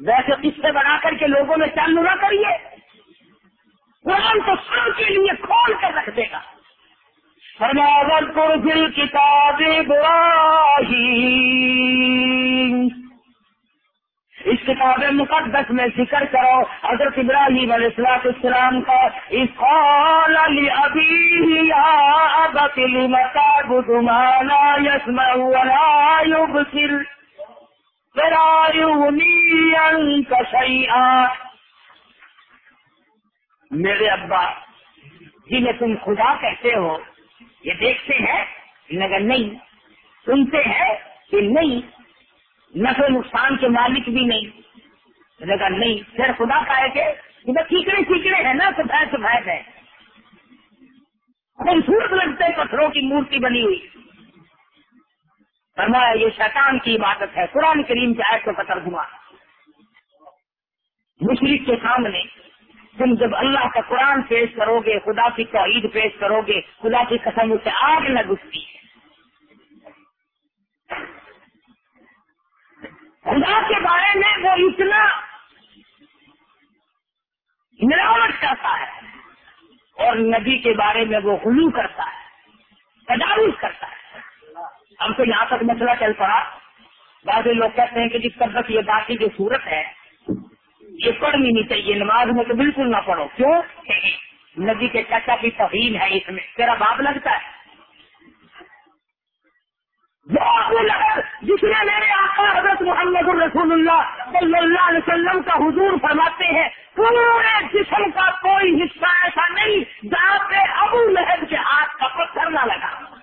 ویسے قصے بنا کر کے لوگوں میں چل نہ کریے۔ قرآن تو سب کے لیے کھول کر رکھ دے گا۔ دل کتاب اس کتاب مقدس میں ذکر کرو، حضرت ابراہیم علیہ السلام السلام کا اس قول علی ابھی ابتلی متا بدمانا یسم ولا میرے ابا جی جنہیں تم خدا کہتے ہو، یہ دیکھتے ہیں نگر نہیں، سنتے ہیں کہ نہیں نفع نقصان کے مالک بھی نہیں۔ لگا نہیں، پھر خدا کا ہے کہ چیکڑے چیکڑے ہیں نا سفید سفید ہے۔ خوبصورت لگتے پتھروں کی مورتی بنی ہوئی۔ فرمایا، یہ شیطان کی عبادت ہے۔ قرآن کریم کے آئے کو پتھر گھما مشرق کے سامنے تم جب اللہ کا قرآن پیش کرو گے، خدا کی توحید پیش کرو گے، خدا کی قسم، اسے آگ نہ گستی ہے خدا کے بارے میں وہ اتنا ملاوٹ کرتا ہے اور نبی کے بارے میں وہ غلو کرتا ہے تجاوز کرتا ہے۔ اب تو یہاں تک مسئلہ چل پڑا۔ بعض لوگ کہتے ہیں کہ جس طرح یہ باقی جو صورت ہے، یہ پڑھنی نہیں چاہیے، نماز میں تو بالکل نہ پڑھو۔ کیوں؟ نبی کے چچا کی توہین ہے اس میں۔ تیرا باپ لگتا ہے۔ جس نے میرے آقا حضرت محمد الرسول اللہ صلی اللہ علیہ وسلم کا حضور فرماتے ہیں، پورے جسم کا کوئی حصہ ایسا نہیں جہاں پہ ابو لہب کے ہاتھ کا پتھر نہ لگا۔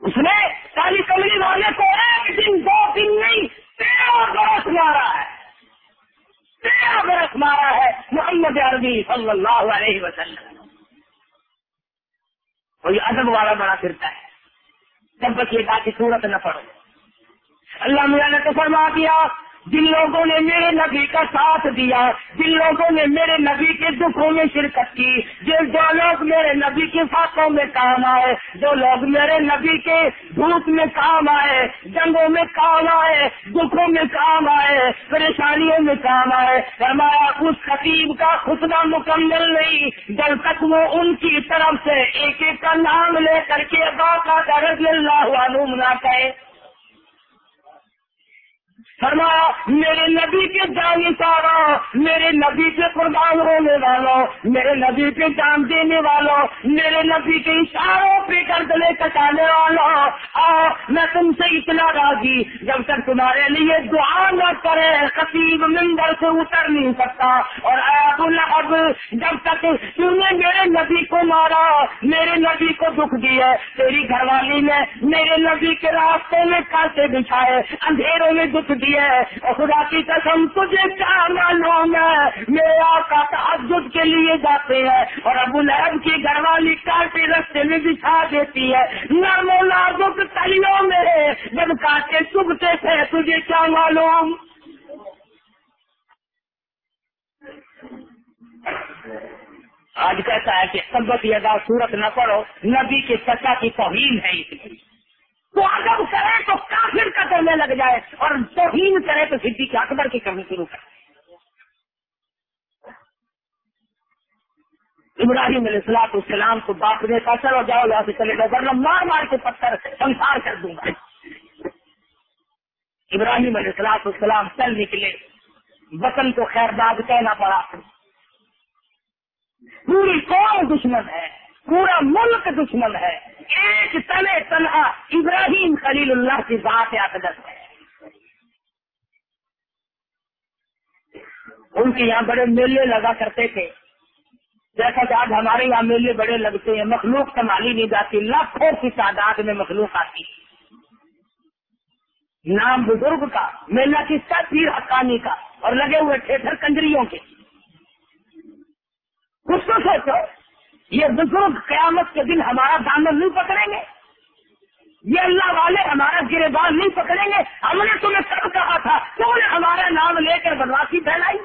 اس نے کالی کملی والے کو ایک دن، دو دن نہیں، تیرہ برس مارا ہے۔ تیرہ برس مارا ہے محمد عربی صلی اللہ علیہ وسلم۔ کوئی ادب والا بڑا پھرتا ہے۔ تب بس یہ کی صورت نہ پڑو اللہ میاں نے تو فرما دیا جن لوگوں نے میرے نبی کا ساتھ دیا، جن لوگوں نے میرے نبی کے دکھوں میں شرکت کی، جو جو لوگ میرے نبی کے فاقوں میں کام آئے، جو لوگ میرے نبی کے دھوپ میں کام آئے، جنگوں میں کام آئے، دکھوں میں کام آئے، پریشانیوں میں کام آئے، فرمایا، اس خطیب کا خطبہ مکمل نہیں جب تک وہ ان کی طرف سے ایک ایک کا نام لے کر کے باقا رضی اللہ علوم نہ کہے فرمایا، میرے نبی کے جان سارا، میرے نبی کے قربان ہونے والوں، میرے نبی کے جان دینے والوں، میرے نبی کے اشاروں پہ گلے کٹانے والوں۔ میں تم سے اتنا راضی، جب تک تمہارے لیے دعا نہ کرے، خطیب ممبر سے اتر نہیں سکتا۔ اور اب جب تک تم نے میرے نبی کو مارا، میرے نبی کو دکھ دیا، تیری گھر والی نے میرے نبی کے راستے میں کاسے بچھائے، اندھیروں میں دکھ دیا اور خدا کی قسم، تجھے کیا معلوم ہے؟ میرے آقا تعجد کے لیے جاتے ہیں اور ابو لہب کی گھر والی کاٹے رستے میں بچھا دیتی ہے۔ نرم و نازک تلیوں میں جب کاٹے چبتے تھے، تجھے کیا معلوم؟ آج کہتا ہے کہ سبق ادا صورت نہ پڑو نبی کے چچا کی توہین ہے۔ اس لیے تو ادب کرے تو کافر کا کرنے لگ جائے اور توہین کرے تو صدی کے اکبر کی کرنی شروع کرے ابراہیم علیہ السلام السلام کو باپ نے کہا چلو جاؤ یہاں سے چلے گا ورنہ مار مار کے پتھر سنسار کر دوں گا۔ ابراہیم علیہ السلام السلام چل نکلے۔ وطن کو خیر باد کہنا پڑا۔ پوری قوم دشمن ہے، پورا ملک دشمن ہے۔ ایک تلے تنہا ابراہیم خلیل اللہ کی بات اقدس ہے۔ ان کے یہاں بڑے میلے لگا کرتے تھے۔ جیسا کہ آج ہمارے یہاں میلے بڑے لگتے ہیں، مخلوق سنبھالی نہیں جاتی، لاکھوں کی تعداد میں مخلوق آتی۔ نام بزرگ کا، میلہ کس کا پیر حقانی کا، اور لگے ہوئے تھیٹر کنجریوں کے۔ کچھ تو سوچو یہ بزرگ قیامت کے دن ہمارا دامن نہیں پکڑیں گے۔ یہ اللہ والے ہمارا گربان نہیں پکڑیں گے۔ ہم نے تمہیں کب کہا تھا تم نے ہمارا نام لے کر بدماشی پھیلائی۔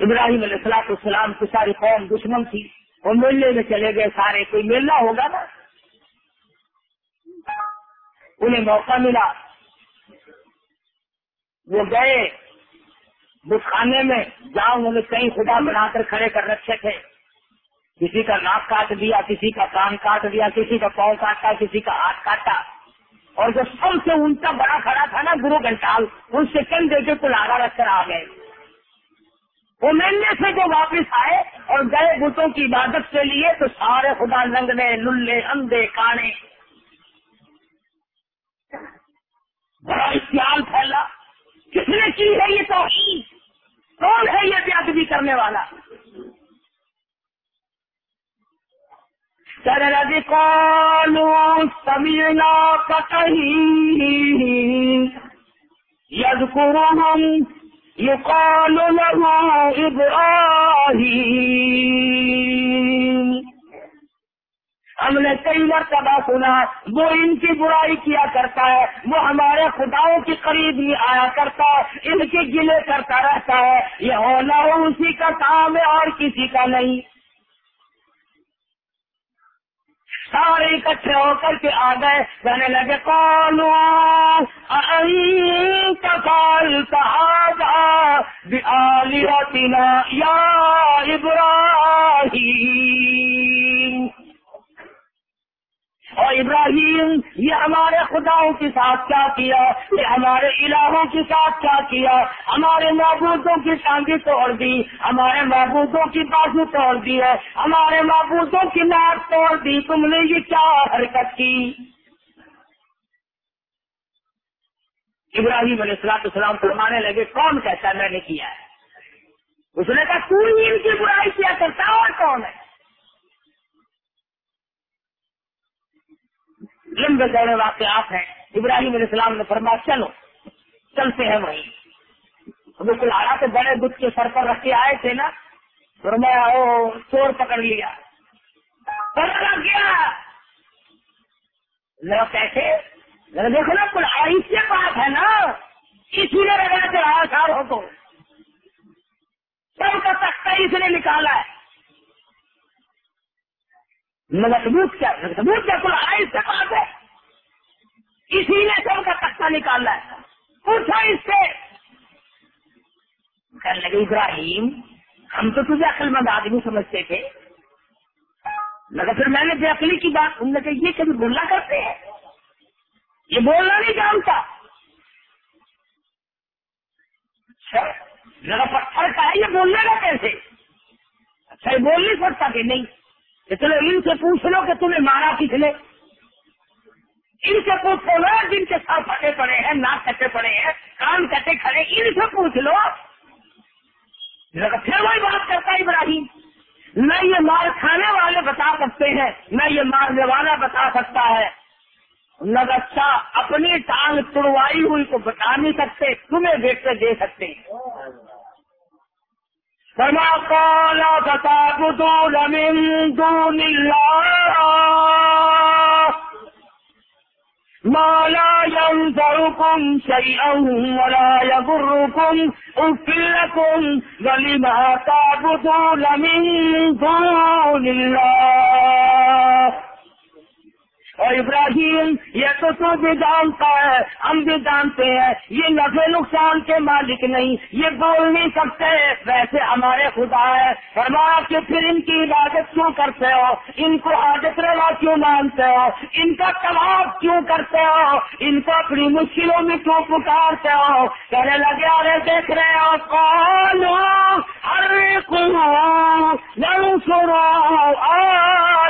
ابراہیم علیہ السلاط السلام کی ساری قوم دشمن تھی۔ وہ میلے میں چلے گئے سارے، کوئی میلہ ہوگا نا؟ انہیں موقع ملا۔ وہ گئے۔ خانے میں جہاں انہوں نے کئی خدا بنا کر کھڑے کر رکھے تھے۔ کسی کا ناک کاٹ دیا، کسی کا کان کاٹ دیا، کسی کا پاؤں کاٹا، کسی کا ہاتھ کاٹا۔ اور جو سب سے اونچا بڑا کھڑا تھا نا گرو گھنٹال، ان سے چند دے کے کلارا رکھ کر آ گئے۔ وہ ملنے سے جو واپس آئے اور گئے بتوں کی عبادت کے لیے، تو سارے خدا لنگنے، للے، اندھے، کانے۔ بڑا اختیار پھیلا۔ کس نے کی ہے یہ توحید؟ کون ہے یہ بیادبی کرنے والا؟ لگے کالو سمینا کٹہی ید قرآن يقال ابراہیم۔ ہم نے کئی مرتبہ سنا، وہ ان کی برائی کیا کرتا ہے، وہ ہمارے خداؤں کے قریب ہی آیا کرتا ہے، ان کے گلے کرتا رہتا ہے۔ یہ ہونا ہو اسی کا کام ہے اور کسی کا نہیں۔ سارے اکٹھے ہو کر کے آ گئے۔ کہنے لگے کون کال کہا یا ابراہیم اور ابراہیم، یہ ہمارے خداؤں کے ساتھ کیا کیا؟ یہ ہمارے الہوں کے ساتھ کیا کیا؟ ہمارے معبودوں کی ٹانگی توڑ دی، ہمارے معبودوں کی بازو توڑ دی ہے، ہمارے معبودوں کی ناک توڑ دی، تم نے یہ کیا حرکت کی؟ ابراہیم علیہ السلام السلام فرمانے لگے، کون کہتا میں نے کیا ہے؟ اس نے کہا، تو ہی ان کی برائی کیا کرتا اور کون ہے؟ لمبے چوڑے واقعات ہیں۔ ابراہیم علیہ السلام نے فرمایا، چلو، چلتے ہیں وہیں۔ بالکل آیا تو بڑے دکھ کے سر پر رکھ کے آئے تھے نا، فرمایا، او، چور پکڑ لیا۔ پکڑا گیا کیسے؟ دیکھو نا کل آئی سے بات ہے نا۔ کسی نے لگا چڑھایا سال ہو تو سب کا تختہ اس نے نکالا ہے۔ ثبوت کیا ثبوت کیا؟ کل سے بات ہے؟ اسی نے سب کا تختہ نکالا ہے۔ پوچھا اس سے۔ کہنے لگے ابراہیم، ہم تو تجھے عقل مند آدمی سمجھتے تھے۔ لگا پھر میں نے بے عقلی کی بات ان نے کہا یہ کبھی بولنا کرتے ہیں؟ یہ بولنا نہیں جانتا۔ اچھا پتھر کا ہے، یہ بولنے کا کیسے اچھا یہ بول نہیں سکتا کہ نہیں۔ چلو ان سے پوچھ لو کہ تمہیں مارا کس نے؟ ان سے پوچھو نا، جن کے ساتھ پھٹے پڑے ہیں، ناک کٹے پڑے ہیں، کان کٹے کھڑے، ان سے پوچھ لو۔ پھر وہی بات کرتا ابراہیم۔ نہ یہ مار کھانے والے بتا سکتے ہیں، نہ یہ مارنے والا بتا سکتا ہے۔ نہ اچھا اپنی ٹانگ تڑوائی ہوئی کو بتا نہیں سکتے، تمہیں دیکھ کے دے سکتے۔ فما قال فتعبدون من دون الله ما لا ينفعكم شيئا ولا يضركم أفل لكم ولما تعبدون من دون الله اور ابراہیم، یہ تو تو بھی جانتا ہے، ہم بھی جانتے ہیں، یہ نفع نقصان کے مالک نہیں، یہ بول نہیں سکتے، ویسے ہمارے خدا ہے۔ فرمایا کہ پھر ان کی عبادت کیوں کرتے ہو؟ ان کو حاجت روا کیوں مانتے ہو؟ ان کا تباہ کیوں کرتے ہو؟ ان کو اپنی مشکلوں میں کیوں پکارتے ہو؟ کہنے لگے، ارے دیکھ رہے ہو کون ہر کو سنو آ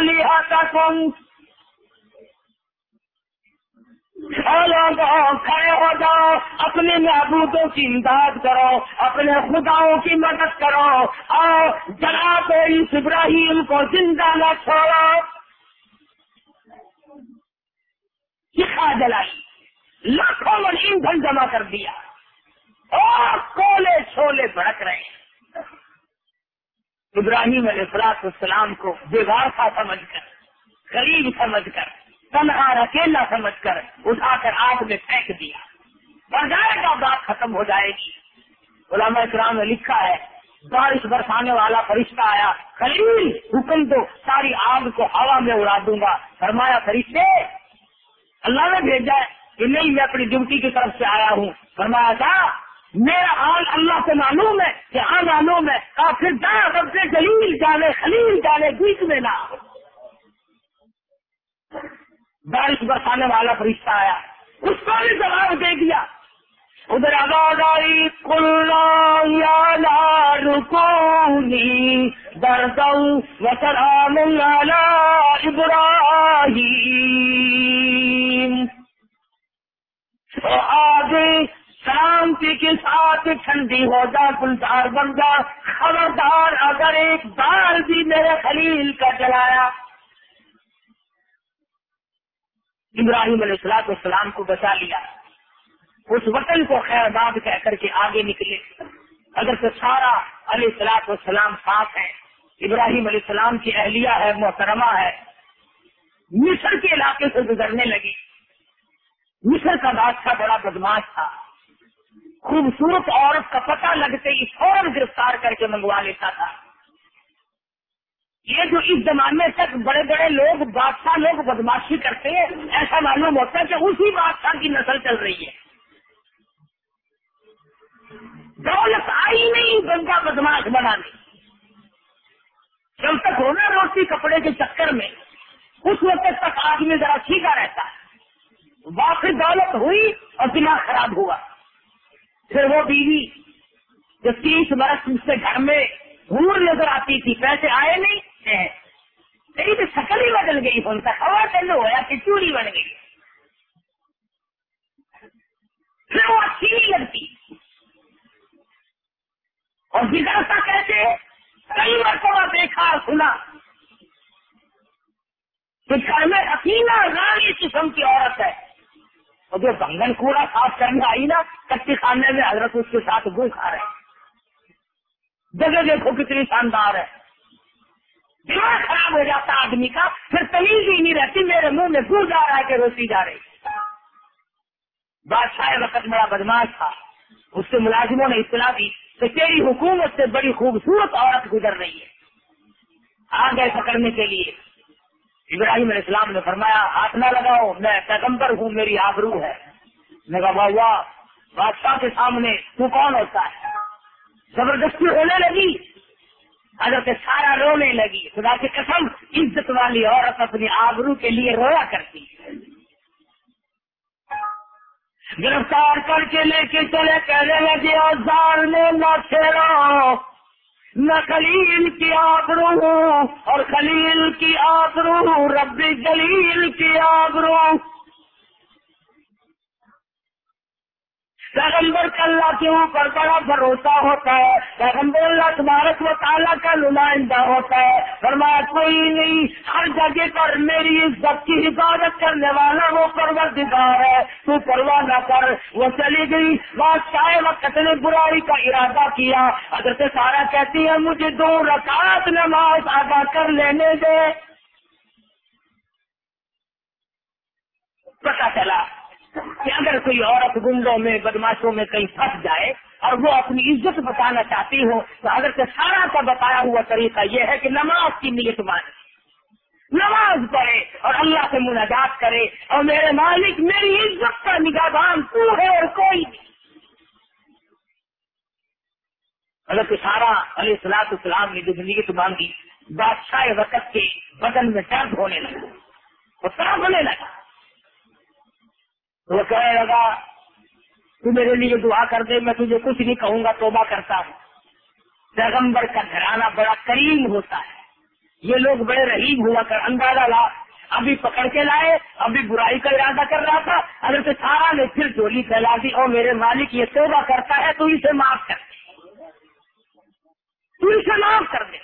کھڑے ہو جاؤ، اپنے محبوبوں کی امداد کرو، اپنے خداؤں کی مدد کرو۔ اور جناب اس ابراہیم کو زندہ نہ چھوڑو۔ سکھا جلائی لاکھوں میں ایندھن جمع کر دیا۔ اور کولے چھولے بھڑک رہے ہیں۔ ابراہیم علیہ السلام کو بیگار تھا سمجھ کر، غریب سمجھ کر۔ تنہا اکیلا سمجھ کر اٹھا کر آگ میں پھینک دیا۔ بجائے کا بات ختم ہو جائے گی۔ علامہ اکرام نے لکھا ہے، بارش برسانے والا فرشتہ آیا، خلیل، حکم دو، ساری آگ کو ہوا میں اڑا دوں گا۔ فرمایا، فرشتے، اللہ نے بھیجا ہے کہ نہیں، میں اپنی ڈیوٹی کی طرف سے آیا ہوں۔ فرمایا تھا میرا حال اللہ سے معلوم ہے کہ ہاں معلوم ہے۔ اور پھر رب سے جلیل جانے، خلیل جانے، بیچ میں نہ بارش برسانے والا فرشتہ آیا۔ اس کو بھی جواب دے دیا۔ ادھر آواز آئی کلا رکونی درد وسلام ابراہیم۔ تو آگے شانتی کے ساتھ ٹھنڈی ہو جا گلدار بن جا۔ خبردار اگر ایک بار بھی میرے خلیل کا جلایا۔ ابراہیم علیہ السلاط السلام کو بچا لیا۔ اس وطن کو خیر باد کہہ کر کے آگے نکلے۔ اگر تو سارا علیہ السلاط والسلام ساتھ ہے ابراہیم علیہ السلام کی اہلیہ ہے، محترمہ ہے۔ مصر کے علاقے سے گزرنے لگی۔ مصر کا بادشاہ بڑا بدماش تھا۔ خوبصورت عورت کا پتہ لگتے ہی فوراً گرفتار کر کے منگوا لیتا تھا۔ یہ جو اس زمانے تک بڑے بڑے لوگ، بادشاہ لوگ بدماشی کرتے ہیں، ایسا معلوم ہوتا ہے کہ اسی بادشاہ کی نسل چل رہی ہے۔ دولت آئی نہیں بندہ بدماش بنانے۔ جب تک ہونا روٹی کپڑے کے چکر میں، اس وقت تک آدمی ذرا سیکھا رہتا ہے۔ واقعی دولت ہوئی اور دماغ خراب ہوا۔ پھر وہ بیوی جو تیس برس اس سے گھر میں گور نظر آتی تھی، پیسے آئے نہیں سکتے ہیں تیری تو شکل ہی بدل گئی فون کا ہوا چلو ہوا کہ چوری بن گئی۔ پھر وہ اچھی نہیں لگتی۔ اور بگڑتا کیسے کئی مرتبہ دیکھا، سنا۔ کہ گھر میں حسینہ رانی قسم کی عورت ہے۔ اور جو بنگن کوڑا صاف کرنے آئی نا، کچی خانے میں حضرت اس کے ساتھ گو کھا رہے۔ جگہ دیکھو کتنی شاندار ہے۔ دماغ خراب ہو جاتا آدمی کا، پھر تمیز ہی نہیں رہتی، میرے منہ میں گو جا رہا ہے کہ روسی جا رہی۔ بادشاہ وقت بڑا بدماش تھا۔ اس کے ملازموں نے اطلاع دی کہ تیری حکومت سے بڑی خوبصورت عورت گزر رہی ہے۔ آ گئے پکڑنے کے لیے۔ ابراہیم علیہ السلام نے فرمایا، ہاتھ نہ لگاؤ، میں پیغمبر ہوں، میری آبرو ہے۔ میں کہا واہ، بادشاہ کے سامنے تو کون ہوتا ہے؟ زبردستی ہونے لگی۔ حضرت سارا رونے لگی۔ خدا کی قسم، عزت والی عورت اپنی آبرو کے لیے رویا کرتی۔ گرفتار کر کے لے کے چلے کہنے لگے اوزار میں نہ پھیرو، نہ خلیل کی آبرو، اور خلیل کی آبرو ربی جلیل کی آبرو۔ پیغمبر کا اللہ کے اوپر بڑا بھروسہ ہوتا ہے۔ پیغمبر اللہ تبارک و تعالیٰ کا نمائندہ ہوتا ہے۔ فرمایا، کوئی نہیں، ہر جگہ پر میری عزت کی حفاظت کرنے والا وہ پروردگار ہے۔ تو پرواہ نہ کر۔ وہ چلی گئی۔ بادشاہ وقت نے برائی کا ارادہ کیا۔ اگر سے سارا کہتی ہے، مجھے دو رکعت نماز ادا کر لینے دے۔ پتا چلا۔ کہ اگر کوئی عورت گنڈوں میں، بدماشوں میں کہیں پھنس جائے اور وہ اپنی عزت بتانا چاہتی ہو، تو اگر سارا کا بتایا ہوا طریقہ یہ ہے کہ نماز کی نیت مانے۔ نماز پڑھے اور اللہ سے مناجات کرے اور میرے مالک، میری عزت کا نگاہ تو ہے اور کوئی نہیں۔ اگر تو سارا علیہ السلاط اسلام نے جو نیت مانگی، بادشاہ وقت کے بدن میں درد ہونے لگا۔ وہ صاف ہونے لگا۔ وہ کہنے لگا، تو میرے لیے دعا کر دے، میں تجھے کچھ نہیں کہوں گا، توبہ کرتا ہوں. پیغمبر کا گھرانہ بڑا کریم ہوتا ہے۔ یہ لوگ بڑے رحیم ہوا کر اندازہ لا ابھی پکڑ کے لائے، ابھی برائی کا ارادہ کر رہا تھا۔ اگر تو سارا نے پھر چولی پھیلا دی اور میرے مالک، یہ توبہ کرتا ہے، تو اسے معاف کر دے۔ تو اسے معاف کر دے۔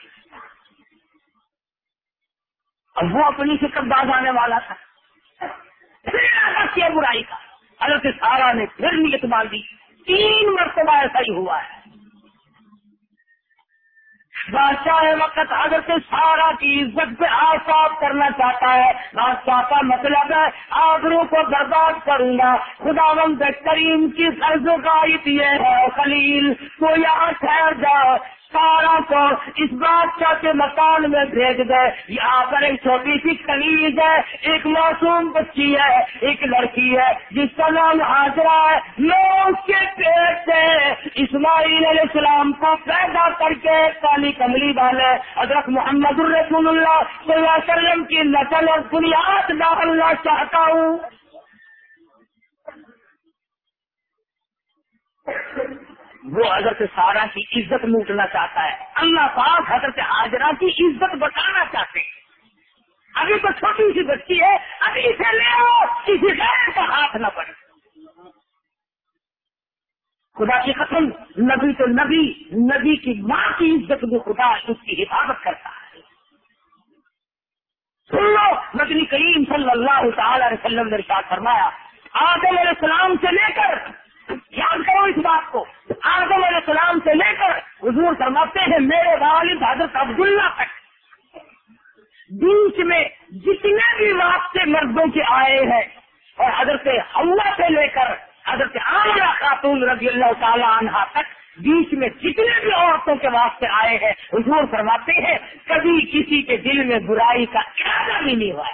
اب وہ اپنی فکر باز آنے والا تھا۔ پھر کیا برائی کا؟ حضرت سارا نے پھر نیت مان دی تین مرتبہ ایسا ہی ہوا ہے۔ بادشاہ وقت حضرت سارا کی عزت پہ آساب کرنا چاہتا ہے۔ بادشاہ کا مطلب ہے آگروں کو برباد کروں گا۔ خدا بند کریم کی فرض کا یہ ہے خلیل، تو یہاں ٹھہر جاؤ سارا کو اس بادشاہ کے مکان میں بھیج دے۔ یہاں پر ایک چھوٹی سی کنیز ہے، ایک معصوم بچی ہے، ایک لڑکی ہے، جس کا نام حاضرہ ہے لوگ اس کے پیٹ سے۔ اسماعیل علیہ السلام کو پیدا کر کے کالی کملی والے حضرت محمد الرسول اللہ صلی اللہ علیہ وسلم کی نسل اور بنیاد ڈالنا چاہتا ہوں۔ وہ حضرت سارا کی عزت لوٹنا چاہتا ہے۔ اللہ پاک حضرت حاضرہ کی عزت بتانا چاہتے ہیں۔ ابھی تو چھوٹی سی بچی ہے، ابھی اسے لے آؤ، کسی غیر کا ہاتھ نہ پڑے خدا کی قسم، نبی تو نبی نبی کی ماں کی عزت بھی خدا اس کی حفاظت کرتا ہے۔ سن لو، نبی کریم صلی اللہ تعالی علیہ وسلم نے ارشاد فرمایا، آدم علیہ السلام سے لے کر یاد کرو اس بات کو آدم علیہ السلام سے لے کر حضور فرماتے ہیں، میرے والد حضرت عبداللہ تک۔ بیچ میں جتنے بھی واسطے مردوں کے آئے ہیں، اور حضرت اللہ سے لے کر حضرت عامرہ خاتون رضی اللہ تعالی عنہ تک بیچ میں جتنے بھی عورتوں کے واسطے آئے ہیں، حضور فرماتے ہیں، کبھی کسی کے دل میں برائی کا ارادہ بھی نہیں ہوا۔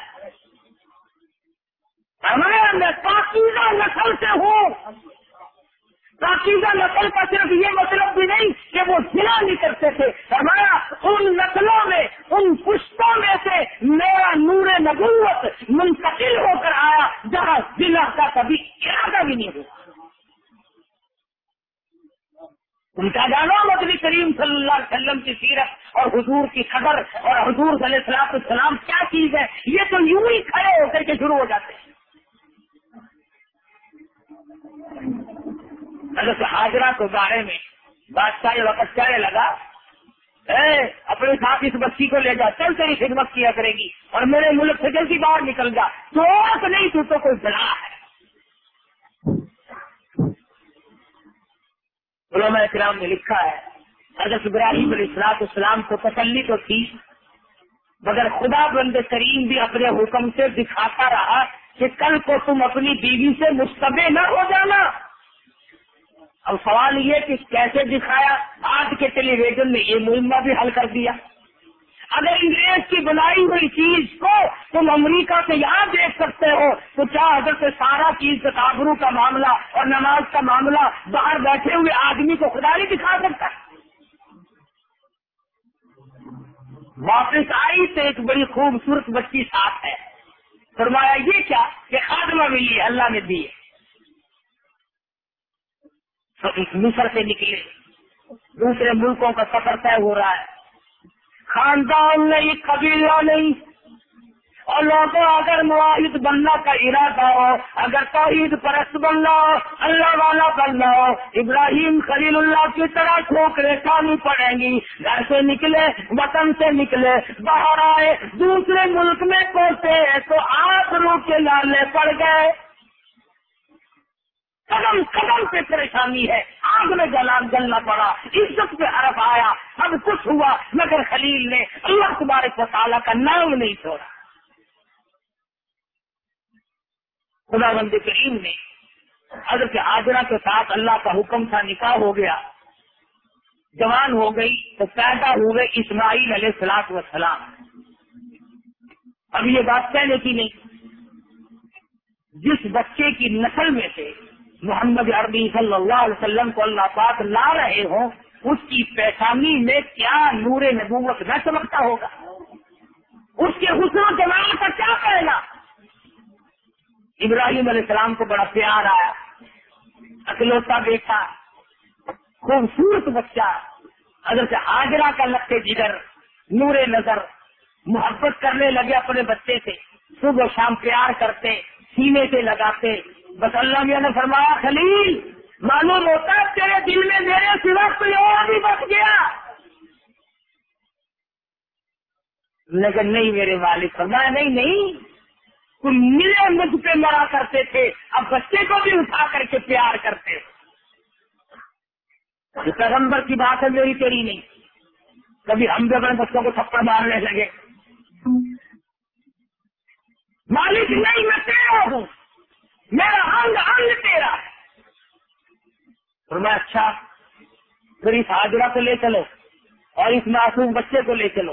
ہمارا میں پاکیزہ نسل سے ہوں۔ پاکیزہ نسل کا صرف یہ مطلب بھی نہیں کہ وہ ضلع نہیں کرتے تھے۔ ہمارا ان نسلوں میں، ان پشتوں میں سے میرا نور نبوت منتقل ہو کر آیا، جہاں ضلع کا کبھی ارادہ بھی نہیں ہوا۔ ان کا جانو مدنی کریم صلی اللہ علیہ وسلم کی سیرت اور حضور کی قدر اور حضور صلی اللہ علیہ السلام کیا چیز ہے؟ یہ تو یوں ہی کھڑے ہو کر کے شروع ہو جاتے ہیں۔ حضرت حاضرہ کے بارے میں بادشاہ وقت کہنے لگا اے اپنے ساتھ اس بچی کو لے جا چل تیری خدمت کیا کرے گی اور میرے ملک سے جلدی باہر نکل جا۔ تو نہیں تو, تو کوئی بلا ہے۔ علماء اکرام نے لکھا ہے حضرت ابراہیم علیہ السلاط اسلام کو تسلی تو تھی مگر خدا بند کریم بھی اپنے حکم سے دکھاتا رہا کہ کل کو تم اپنی بیوی سے مشتبہ نہ ہو جانا۔ اب سوال یہ کہ کیسے دکھایا؟ آج کے ٹیلی ویژن نے یہ مہمہ بھی حل کر دیا۔ اگر انگریز کی بنائی ہوئی چیز کو تم امریکہ سے یہاں دیکھ سکتے ہو، تو کیا حضرت سارا چیز تابرو کا معاملہ اور نماز کا معاملہ باہر بیٹھے ہوئے آدمی کو خدا نہیں دکھا سکتا؟ واپس آئی تو ایک بڑی خوبصورت بچی ساتھ ہے۔ فرمایا یہ کیا کہ خاتمہ ملی اللہ نے دی مصر سے نکلے۔ دوسرے ملکوں کا سفر طے ہو رہا ہے۔ خاندان نہیں قبیلہ نہیں۔ اور لوگوں اگر معاہد بننا کا ارادہ ہو، اگر توحید پرست بننا ہو، اللہ والا بننا ہو، ابراہیم خلیل اللہ کی طرح ٹھوکرے کھانی پڑیں گی۔ گھر سے نکلے، وطن سے نکلے، باہر آئے، دوسرے ملک میں پہنچے تو آپ روح کے لالے پڑ گئے۔ قدم قدم پہ پریشانی ہے۔ آگ میں جلان جلنا پڑا۔ عزت پہ حرف آیا۔ اب کچھ ہوا، مگر خلیل نے اللہ تمہارے تعالیٰ کا نام نہیں چھوڑا۔ خدا بند کریم نے حضرت آجرا کے ساتھ اللہ کا حکم تھا، نکاح ہو گیا۔ جوان ہو گئی تو پیدا ہوئے اسماعیل علیہ السلاط وسلام اب یہ بات کہنے کی نہیں۔ جس بچے کی نسل میں سے محمد عربی صلی اللہ علیہ وسلم کو اللہ پاک لا رہے ہوں، اس کی پیشانی میں کیا نور نبوت نہ چمکتا ہوگا؟ اس کے حسن و جمال کا کیا کہنا ابراہیم علیہ السلام کو بڑا پیار آیا، اکلوتا دیکھا خوبصورت بچہ، حضرت حاجرہ کا لگتے جگر، نور نظر، محبت کرنے لگے اپنے بچے سے، صبح و شام پیار کرتے، سینے سے لگاتے بس اللہ میاں نے فرمایا، خلیل، معلوم ہوتا ہے تیرے دل میں میرے سوا کوئی اور بھی بچ گیا۔ لیکن نہیں میرے والد، فرمایا، نہیں نہیں۔ تم ملے مجھ پہ مرا کرتے تھے، اب بچے کو بھی اٹھا کر کے پیار کرتے پیغمبر کی بات ہے، میری تیری نہیں۔ کبھی ہم بھی اپنے بچوں کو تھپڑ مارنے لگے۔ مالک نہیں، میں تیرا ہوں میرا انگ انگ تیرا میں اچھا پھر اس حاضرہ کو لے چلو اور اس معصوم بچے کو لے چلو۔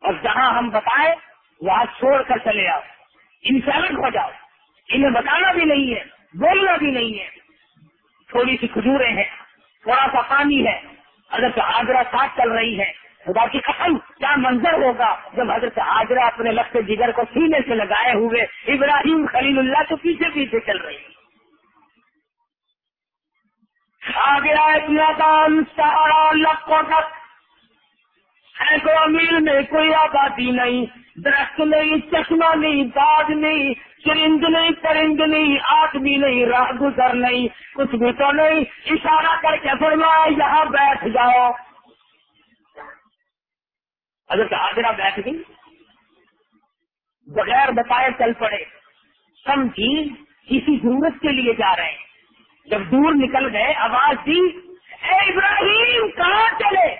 اور جہاں ہم بتائیں، وہاں چھوڑ کر چلے آؤ۔ ان سے ہو جاؤ۔ انہیں بتانا بھی نہیں ہے، بولنا بھی نہیں ہے۔ تھوڑی سی کھجورے ہیں، تھوڑا سا پانی ہے۔ اگر تو آگرہ ساتھ چل رہی ہے خدا کی قسم، کیا منظر ہوگا جب حضرت حاضرہ اپنے لفظ جگر کو سینے سے لگائے ہوئے ابراہیم خلیل اللہ کے پیچھے پیچھے چل رہی ہے آ گیا ایک میدان سارا لکھوں تک سینکڑوں میل میں کوئی آبادی نہیں۔ درخت نہیں، چشمہ نہیں، باغ نہیں، چرند نہیں، پرند نہیں، آدمی نہیں، راہ گزر نہیں۔ کچھ بھی تو نہیں۔ اشارہ کر کے فرمایا، یہاں بیٹھ جاؤ۔ اگر حاضرہ بیٹھ گئی۔ بغیر بتائے چل پڑے۔ سمجھی، کسی ضرورت کے لیے جا رہے ہیں۔ جب دور نکل گئے، آواز دی، اے ابراہیم، کہاں چلے؟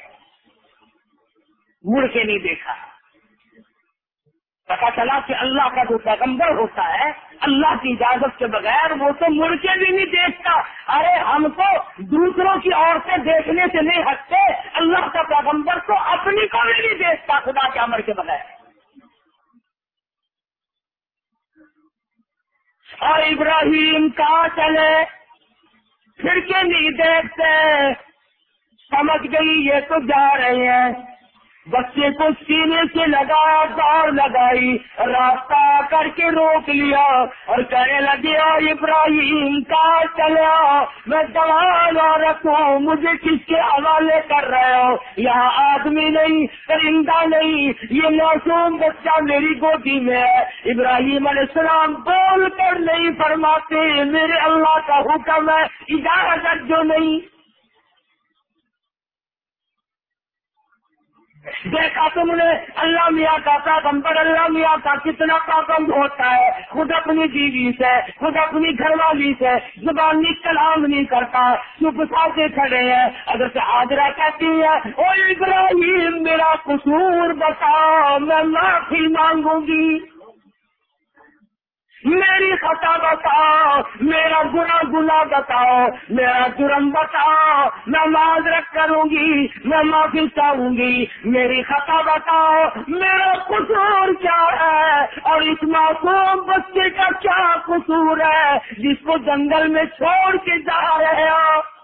مڑ کے نہیں دیکھا۔ پتا چلا کہ اللہ کا جو پیغمبر ہوتا ہے، اللہ کی اجازت کے بغیر وہ تو مڑ کے بھی نہیں دیکھتا۔ ارے، ہم تو دوسروں کی عورتیں دیکھنے سے نہیں ہٹتے۔ اللہ کا پیغمبر تو اپنی کو بھی نہیں دیکھتا، خدا کے امر کے بغیر۔ اور ابراہیم، کہاں چلے؟ پھر کے نہیں دیکھتے؟ سمجھ گئی یہ تو جا رہے ہیں۔ بچے کو سینے سے لگا دوڑ لگائی راستہ کر کے روک لیا اور کہنے لگے ابراہیم، کہاں چلا میں دوان عورت ہوں مجھے کس کے حوالے کر رہے ہو؟ یہاں آدمی نہیں، پرندہ نہیں، یہ معصوم بچہ میری گودی میں ہے۔ ابراہیم علیہ السلام بول کر نہیں فرماتے، میرے اللہ کا حکم ہے، اجازت جو نہیں۔ دیکھا تم نے، اللہ میاں کا پیغمبر، اللہ میاں کا کتنا پابند ہوتا ہے۔ خود اپنی بیوی سے، خود اپنی گھر والی سے زبانی کلام نہیں کرتا۔ چپ سا کے کھڑے ہیں۔ اگر سے آگرہ کہتی ہے او ابراہیم، میرا قصور بتاؤ میں معافی مانگوں گی۔ میری خطا بتاؤ، میرا گنا گنا بتاؤ، میرا جرم بتاؤ، میں معذرت کروں گی، میں معافی چاہوں گی، میری خطا بتاؤ، میرا قصور کیا ہے؟ اور اس معصوم بچے کا کیا قصور ہے؟ جس کو جنگل میں چھوڑ کے جا رہے ہو۔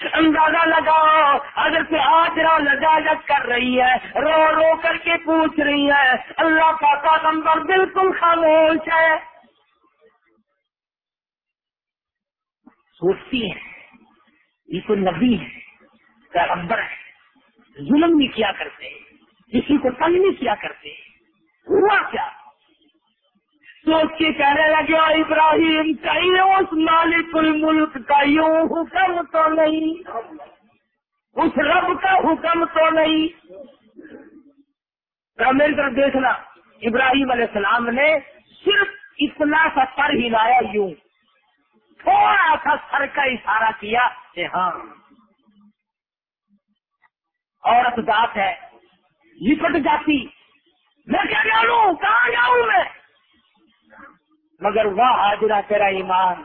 اندازہ لگاؤ اگر سے آجرا لجاجت کر رہی ہے، رو رو کر کے پوچھ رہی ہے، اللہ کا پیغمبر بالکل خاموش ہے۔ سوچتی ہے، یہ تو نبی ہے، پیغمبر ہے، ظلم نہیں کیا کرتے، کسی کو تنگ نہیں کیا کرتے، ہوا کیا؟ سوچ کے کہنے لگے ابراہیم، کہیں اس مالک الملک کا یوں حکم تو نہیں؟ اس رب کا حکم تو نہیں؟ میری طرف دیکھنا، ابراہیم علیہ السلام نے صرف اتنا سا سر ہلایا یوں۔ تھوڑا سا سر کا اشارہ کیا کہ ہاں عورت ذات ہے، لپٹ جاتی۔ میں کیا جانوں؟ کہاں جاؤں میں؟ مگر وہ حاضرہ تیرا ایمان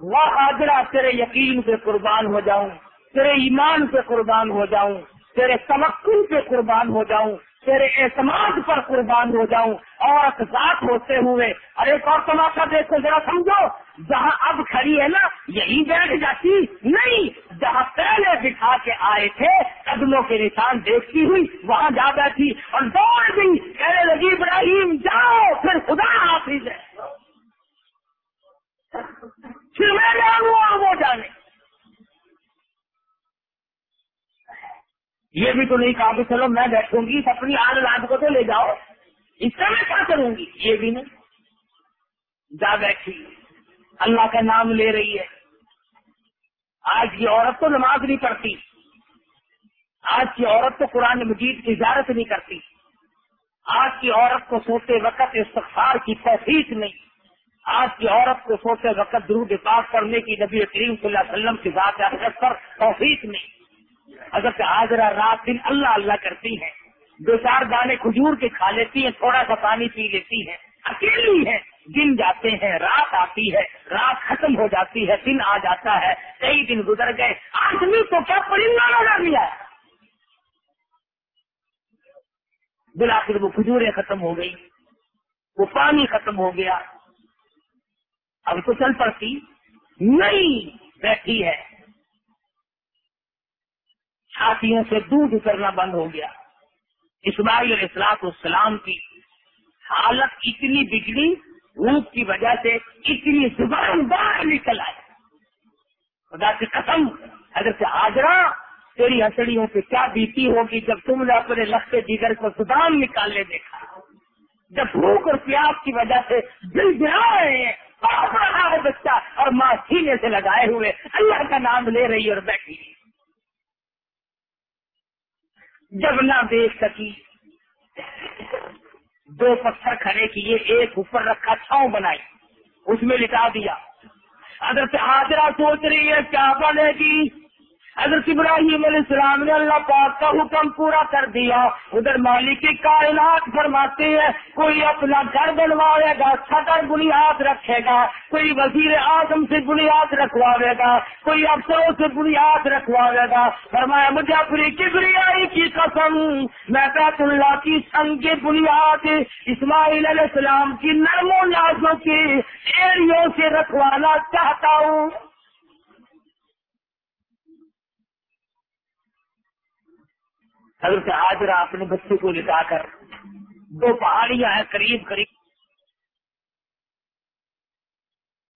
وہ حاضرہ تیرے یقین پہ قربان ہو جاؤں، تیرے ایمان پہ قربان ہو جاؤں، تیرے تمکن پہ قربان ہو جاؤں، تیرے اعتماد پر قربان ہو جاؤں اور ذات ہوتے ہوئے۔ اور ایک اور تماشا دیکھو، ذرا سمجھو، جہاں اب کھڑی ہے نا، یہی بیٹھ جاتی نہیں، جہاں پہلے بٹھا کے آئے تھے، قدموں کے نشان دیکھتی ہوئی، وہاں جا بیٹھی، اور دوڑ گئی کہنے لگی، ابراہیم جاؤ، پھر خدا حافظ ہے۔ پھر میں جانوں اور وہ جانے یہ بھی تو نہیں کہا کہ چلو میں بیٹھوں گی اپنی آج رات کو تو لے جاؤ اس کا میں کیا کروں گی یہ بھی نہیں جا بیٹھی اللہ کا نام لے رہی ہے آج کی عورت تو نماز نہیں پڑھتی آج کی عورت تو قرآن مجید کی اجازت نہیں کرتی آج کی عورت کو سوتے وقت استغفار کی توفیق نہیں آج کی عورت کو سوتے وقت درود پاک کرنے کی نبی کریم صلی اللہ علیہ وسلم کی ذات حضرت پر توفیق نہیں۔ اگر حاضرہ رات دن اللہ اللہ کرتی ہیں۔ دو چار دانے کھجور کے کھا لیتی ہیں، تھوڑا سا پانی پی لیتی ہیں۔ اکیلی ہے دن جاتے ہیں، رات آتی ہے، رات ختم ہو جاتی ہے، دن آ جاتا ہے۔ کئی دن گزر گئے، آدمی تو کیا پرندہ لگا لیا بلا کر وہ کھجوریں ختم ہو گئی وہ پانی ختم ہو گیا۔ اب تو چل پڑتی۔ نہیں، بیٹھی ہے۔ چھاتیوں سے دودھ اترنا بند ہو گیا۔ اسماعیل علیہ السلاط السلام کی۔ حالت اتنی بگڑی اونٹ کی وجہ سے اتنی زبان باہر نکل آئے خدا کی قسم، حضرت حاضرہ تیری ہسڑیوں سے کیا بیتی ہوگی جب تم نے اپنے لگتے جگر کو زبان نکالنے دیکھا۔ جب بھوک اور پیاس کی وجہ سے دل گرا رہے ہیں رہا ہے بچہ اور ماں سینے سے لگائے ہوئے اللہ کا نام لے رہی اور بیٹھی۔ جب نہ دیکھ سکی، دو پتھر کھڑے کیے، ایک اوپر رکھا، چھاؤں بنائی، اس میں لٹا دیا۔ اگر سے حاضرہ سوچ رہی ہے، کیا بنے گی؟ حضرت ابراہیم علیہ السلام نے اللہ پاک کا حکم پورا کر دیا۔ ادھر مالک کائنات فرماتے ہیں، کوئی اپنا گھر بنوائے گا سطر بنیاد رکھے گا، کوئی وزیر اعظم سے بنیاد رکھواوے گا، کوئی افسروں سے بنیاد رکھواوے گا۔ فرمایا، مجھے اپنی کبریائی کی قسم، میں بیت اللہ کی سنگ بنیاد، اسماعیل علیہ السلام کی نرم و نازوں کی ایریوں سے رکھوانا چاہتا ہوں۔ حضرت حاضرہ اپنے بچے کو لٹا کر دو پہاڑیاں ہیں قریب قریب۔